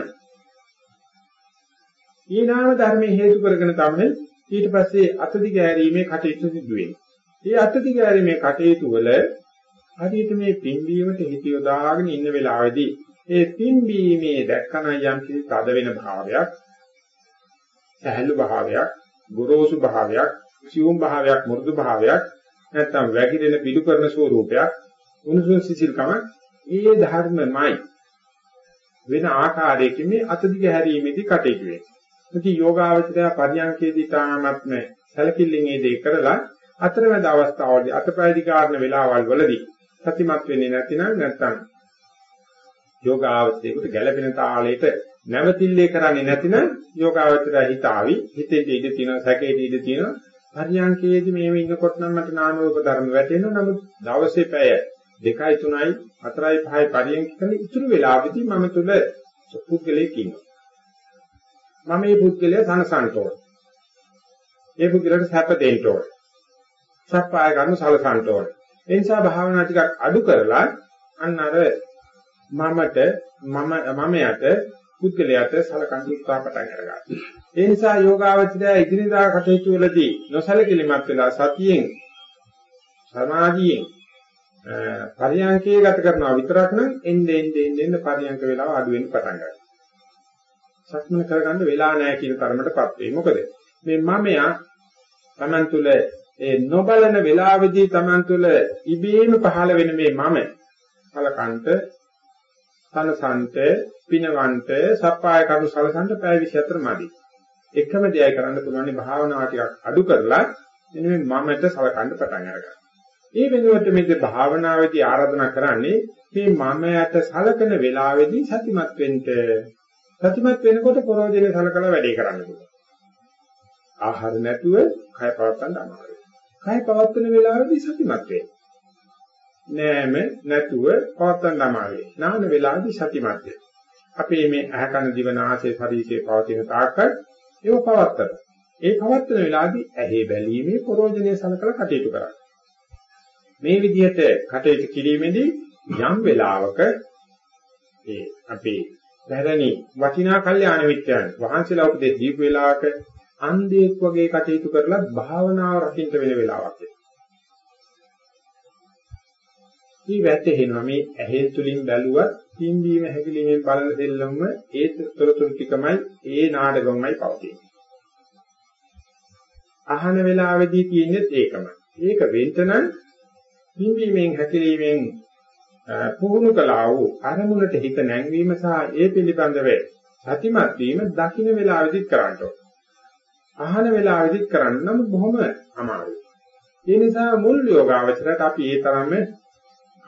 මේ නාම ධර්මයේ හේතු කරගෙන තමයි ඊට පස්සේ අතදි ගෑරීමේ කටයුතු සිදු වෙන්නේ. මේ අතදි ගෑරීමේ කටයුතු වල හරියට මේ පින්බීමට හිත යොදාගෙන ඉන්න වෙලාවේදී ඒ පින්බීමේ දැක්කන යම් කිසි තද වෙන භාවයක්, සහැල්ලු භාවයක්, ගොරෝසු භාවයක්, සියුම් භාවයක්, මෘදු භාවයක් නැත්නම් වැగిරෙන පිළි කරන ස්වરૂපයක් උණුසුම් සිසිල්කම ඒ ධර්මමයි වෙන ආකාරයකින් මේ අතදිග හැරීමේදී කටයුතු වෙන්නේ. ඉතින් යෝගාවචරය පරියන්කේදී තාමත්ම සැලකිල්ලෙන් ඒ දේ කරලා අතරමැද අවස්ථාවලදී අතපයදි කාරණ වේලාවල් වලදී සතිමත් වෙන්නේ නැතිනම් නැත්නම් යෝගාවචරයට ගැළපෙන තාලයට නැවතිල්ලේ කරන්නේ නැතිනම් යෝගාවචරය හිතාවි හිතේ ඉඳ තියෙන සැකේ ඉඳ තියෙන පරියන්කේදී මේව ඉන්නකොට නම් මට නාම රූප ධර්ම වැටෙනවා නමුත් දවසේ පැය 2යි 3යි 4යි 5යි පරියන්ක කරන ඉතුරු වෙලාවෙදී මම තුල පුද්ගලයෙක් ඉන්නවා මම මේ පුද්ගලයා සනසන්ට ඕන. ඒ පුද්ගලයාට සැප දෙන්න ඕන. සප්පාය ගන්න සලසන්ට ඕන. ඒ නිසා භාවනා ටිකක් අඩු කරලා අන්න අර මමට මම මමයට පුද්ගලයාට සලකන් උත්සාහ පටන් අරගන්නවා. ඒ නිසා යෝගාවචරය ඉදිරියදා කටයුතු වලදී නොසලකිලිමත් වෙලා සතියෙන් සමාධියෙන් පරියන්කේ ගත කරනවා විතරක් නම් එන්නේ එන්නේ එන්නේ පරියන්ක වෙලාව අඩු වෙන්න පටන් ගන්නවා. සක්මන කරගන්න වෙලා නැහැ කියන තරමටපත් වෙයි. මොකද මේ මමයා Taman තුල ඒ නොබලන වෙලාවේදී Taman තුල ඉබේම පහළ වෙන මේ මම කලකන්ට තනසන්ට පිනවන්ට සප්පාය කරු සලසන්ට පැය 24 මදි. එකම දෙයයි කරන්න පුළුවන් භාවනාව ටිකක් අඩු කරලා මෙන්න මේ මමට සලකන්න පටන් අරගන්න. ඒ වෙනුවට මේ භාවනාවේදී ආරාධනා කරන්නේ මේ මමයට සලකන වෙලාවේදී සතිමත් වෙන්න සතිමත් වෙනකොට ප්‍රෝජනේ සලකලා වැඩේ කරන්න පුළුවන්. ආහාර නැතුව කය පවත්වන්න අමාරුයි. කය පවත්වන වෙලාවේදී සතිමත් වෙන්න. නෑම නැතුව පවත්වන්න අමාරුයි. නාන වෙලාවේදී සතිමත් වෙන්න. අපේ මේ ඇහැකන දිවනාසය ශරීරයේ පවතින තාක්කල් ඒව පවත්තන. ඒ පවත්වන වෙලාවේදී ඇහි බැලීමේ ප්‍රෝජනේ සලකලා කටයුතු කරන්න. මේ විදිහට කටයුතු කිරීමේදී යම් වෙලාවක ඒ අපේ පැරණි වටිනා කල්යාණ මිත්‍රයන් වහන්සේලා උපදෙස් දීපු වෙලාවක අන්ධයෙක් වගේ කටයුතු කරලා භාවනාව රකින්න වෙන වෙලාවක් ඒක. මේ වැටෙනවා මේ ඇහෙන් තුලින් බැලුවත් පින්බීම හැකිලිමෙන් බලන දෙල්ලම ඒ තොරතුරු ටිකමයි ඒ නාඩගමයි පවතින්නේ. අහන වෙලාවේදී තියෙන්නේ ඒකමයි. ඒක වෙන්තනම් පින්බීමෙන් හැකිලිමෙන් පුහුණු කළා වූ අරමුණට හිත නැංවීම සහ ඒ පිළිබඳව සතිමත් වීම දකින්න වෙලාවෙදිත් කරන්න ඕන. අහන වෙලාවෙදිත් කරන්න නම් බොහොම අමාරුයි. ඒ නිසා මුල් යෝගාවචරයට අපි ඒ තරම්ම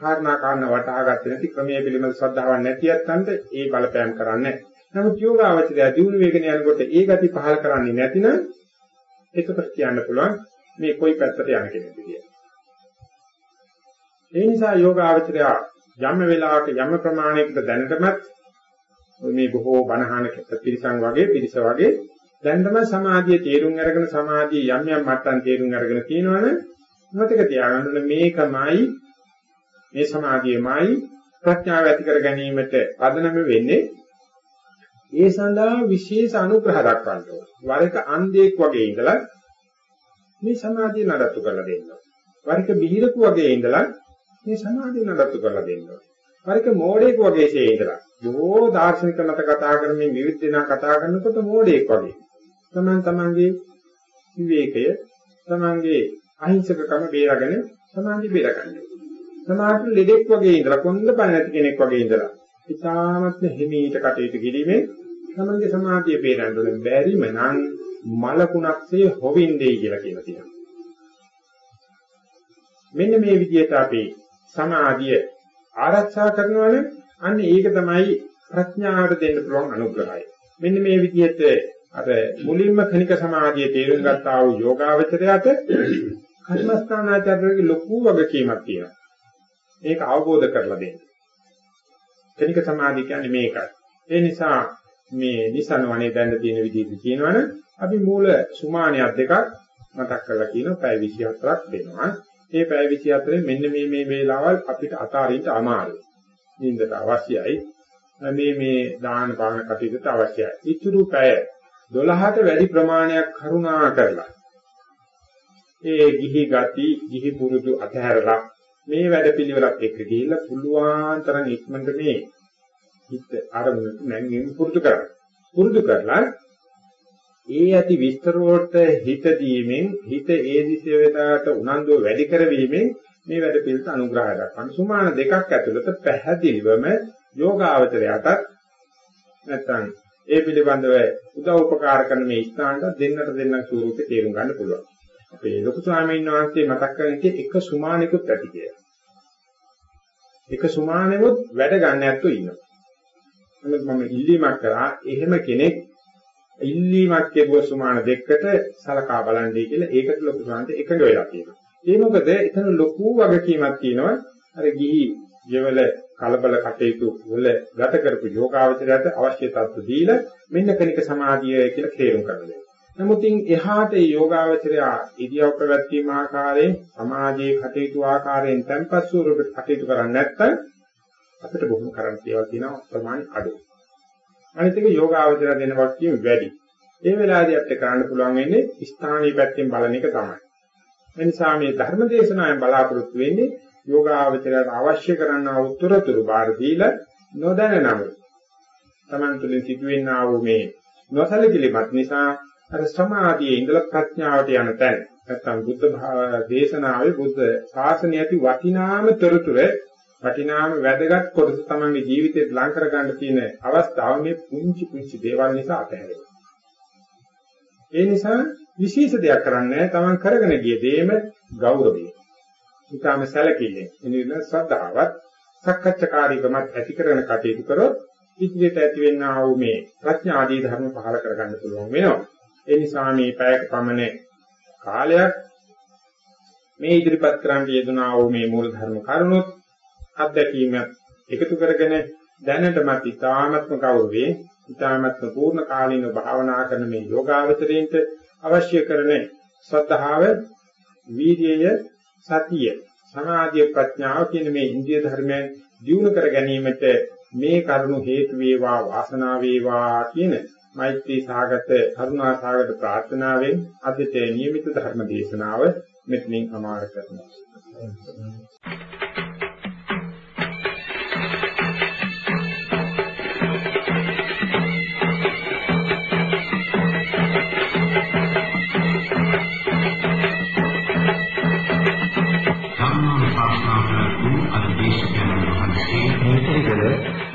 කාරණා කාරණා වටහා ගන්න නැති ක්‍රමයේ පිළිබඳ ශ්‍රද්ධාවක් නැති යත්තන්ට ඒ බලපෑම් කරන්නේ නමුත් යෝගාවචරය දිනු වේගන යනකොට ඒ ගති පහල කරන්නේ නැතිනම් එතකොට කියන්න පුළුවන් මේ කොයි පැත්තට යන කෙනෙක්ද කියලා. ඒ නිසා යෝගාවචරය යම් වෙලාවක යම් ප්‍රමාණයකට දැනටමත් මේ බොහෝ බණහන පිරිසන් වගේ පිරිස වගේ දැනටම සමාධිය තේරුම් අරගෙන සමාධිය යම් යම් මට්ටම් තේරුම් අරගෙන තියෙනවනේ මතක තියාගන්න මේකමයි මේ සමාධියමයි ප්‍රඥාව ඇති කර ගැනීමට පදනම වෙන්නේ ඒ සඳහා විශේෂ අනුග්‍රහ දක්වන්න ඕන. වරක අන්ධයෙක් වගේ ඉඳලා මේ සමාධිය නඩත්තු කරලා දෙන්න. වරක බිහිරකු වගේ ඉඳලා මේ සමාධිය නඩත්තු කරලා දෙන්න ඕනේ. හරික මෝඩයෙක් වගේ ෂේ ඉඳලා බොහෝ දාර්ශනික මත කතා කරමින් විවිධ දෙනා කතා කරනකොට මෝඩයෙක් වගේ. තමන් තමන්ගේ විවේකය තමන්ගේ අහිංසකකම බේරගෙන සමාධිය බේරගන්න. සමාධි ලෙඩෙක් වගේ ඉඳලා කොන්ද බල නැති කෙනෙක් වගේ ඉඳලා ඉතාමත් හිමීට කටයුතු කිරීමෙන් තමන්ගේ සමාධිය බේරන්න ඕනේ. බැරිම නම් මලකුණක්සේ හොවින්දේ කියලා කියලා තියෙනවා. මෙන්න මේ විදිහට අපි සමාධිය ආරක්ෂා කරනවා නම් අන්න ඒක තමයි ප්‍රඥාවට දෙන්න පුළුවන් අනුග්‍රහය. මෙන්න මේ විදිහට අර මුලින්ම කණික සමාධිය තේරුම් ගත්තා වූ යෝගාවචරයට කර්මස්ථානාචාර්යගේ ලොකු වගකීමක් තියෙනවා. මේක අවබෝධ කරලා දෙන්න. කණික සමාධිය කියන්නේ මේකයි. ඒ නිසා මේ නිසන වනේ දැන්න තියෙන විදිහට කියනවනේ අපි මූල සුමානියක් දෙකක් මතක් කරලා කියනවා පැය 24ක් දෙනවා. මේ පැය 24 මෙන්න මේ මේ වේලාවල් අපිට අතාරින්න අමාරුයි. නින්දට අවශ්‍යයි. මේ මේ දාන පාන කටයුතුට අවශ්‍යයි. ඉතුරු පැය 12ට වැඩි ප්‍රමාණයක් කරුණා කරලා ඒ ගිහි ගති, ගිහි පුරුදු අතහැරලා මේ වැඩපිළිවෙලක් එක්ක ගිහිල්ලා පුළුවන් තරම් ඉක්මනට මේ හිත අරමුණට නැංගෙන්න පුරුදු කරන්න. පුරුදු කරලා ඒ ඇති විස්තර වලට හිත දීමෙන් හිත ඒ දිශාවට උනන්දුව වැඩි කරවීමෙන් මේ වැඩ පිළිත අනුග්‍රහය දක්වන සුමාන දෙකක් ඇතුළත පැහැදිලිවම යෝගාවචරයට නැත්නම් ඒ පිළිබඳව උදව් උපකාර කරන මේ ස්ථානට දෙන්නට දෙන්නක් ස්වරූපේ තේරුම් ගන්න පුළුවන්. අපේ ලොකු ස්වාමීන් වහන්සේ මතක් කරන්නේ එක සුමානෙකුත් ඇති කියලා. එක සුමානෙමුත් වැඩ ගන්න නැත්තු ඉන්නවා. නමුත් මම ඉල්ලීමක් කරා එහෙම කෙනෙක් ඉල්ලීමක් කෙරුව සුමාන දෙකකට සලකා බලන්නේ කියලා ඒකට ලොකු සාන්ත එකඟ වෙලා තියෙනවා. ඒ මොකද එතන ලොකු වගකීමක් තියෙනවා. අර ගිහි ජීවල කලබල කටයුතු වල ගත කරපු යෝගාවචරයට අවශ්‍ය තත්ත්ව දීලා මෙන්න කෙනෙක් සමාධිය කියලා තේරුම් කරගන්න. නමුත් එහාට මේ යෝගාවචරය ඉදියව ප්‍රවැත්වීම ආකාරයෙන් සමාජයේ කටයුතු ආකාරයෙන් tempත් ස්වරූපෙට කටයුතු කරන්නේ නැත්නම් අපිට බොහොම කරන්න තියවා තියෙනවා ප්‍රමාණ අඩුයි. අනිත් එක යෝගාවචර දෙන වක්තිය වැඩි. ඒ වෙලාවදී අපිට කරන්න පුළුවන් වෙන්නේ ස්ථානීය පැත්තෙන් බලන එක තමයි. ඒ නිසා මේ ධර්ම දේශනාවෙන් බලාපොරොත්තු වෙන්නේ යෝගාවචරයට අවශ්‍ය කරන්නා උත්තරතුරු බාර දීලා නොදැන නම් Taman තුලින් සිදුවෙනා වූ මේ නොසලකිලිමත් නිසා අර සමාධියේ ඉඳලා ප්‍රඥාවට යන තැන නැත්තම් බුද්ධ දේශනාවේ බුද්ධ ශාසනය ඇති වටිනාම තොරතුරු වටිනාම වැදගත් කොටස තමයි ජීවිතේ ලං කර ගන්න තියෙන අවස්ථාව මේ පුංචි පුංචි දේවල් නිසා අතහැරෙනවා. ඒ නිසා විශේෂ දෙයක් කරන්නේ තමන් කරගෙන ගිය දේම ගෞරවය. ඊටාම සැලකිල්ලෙන් එනින ශ්‍රද්ධාවත් සක්කච්ඡාකාරීකමත් ඇති කරගෙන කටයුතු කරොත් ඉදිරියට ඇති වෙන්නා වූ මේ ප්‍රඥා ආදී ධර්ම පහල කරගන්න පුළුවන් වෙනවා. ඒ නිසා මේ පැයක පමණ කාලයක් මේ ඉදිරිපත් කරන්න යෙදුනා වූ මේ මූල ධර්ම කරුණොත් අත්දැකීම එකතු කරගෙන දැනටමත් ඊ타මත්ම ගෞරවයෙන් ඊ타මත්ම පූර්ණ කාලීන භාවනා කරන මේ යෝගාවචරයෙන්ට අවශ්‍ය කරන ශ්‍රද්ධාව වීර්යය සතිය සමාධිය ප්‍රඥාව කියන මේ ඉන්දිය ධර්මයන් දියුණු කර ගැනීමට මේ කරුණු හේතු වේවා වාසනාව වේවා කියන මෛත්‍රී සාගත කරුණා සාගත ප්‍රාර්ථනාවෙන් අදට නියමිත ධර්ම දේශනාව මෙතනින් අමාර කරනවා.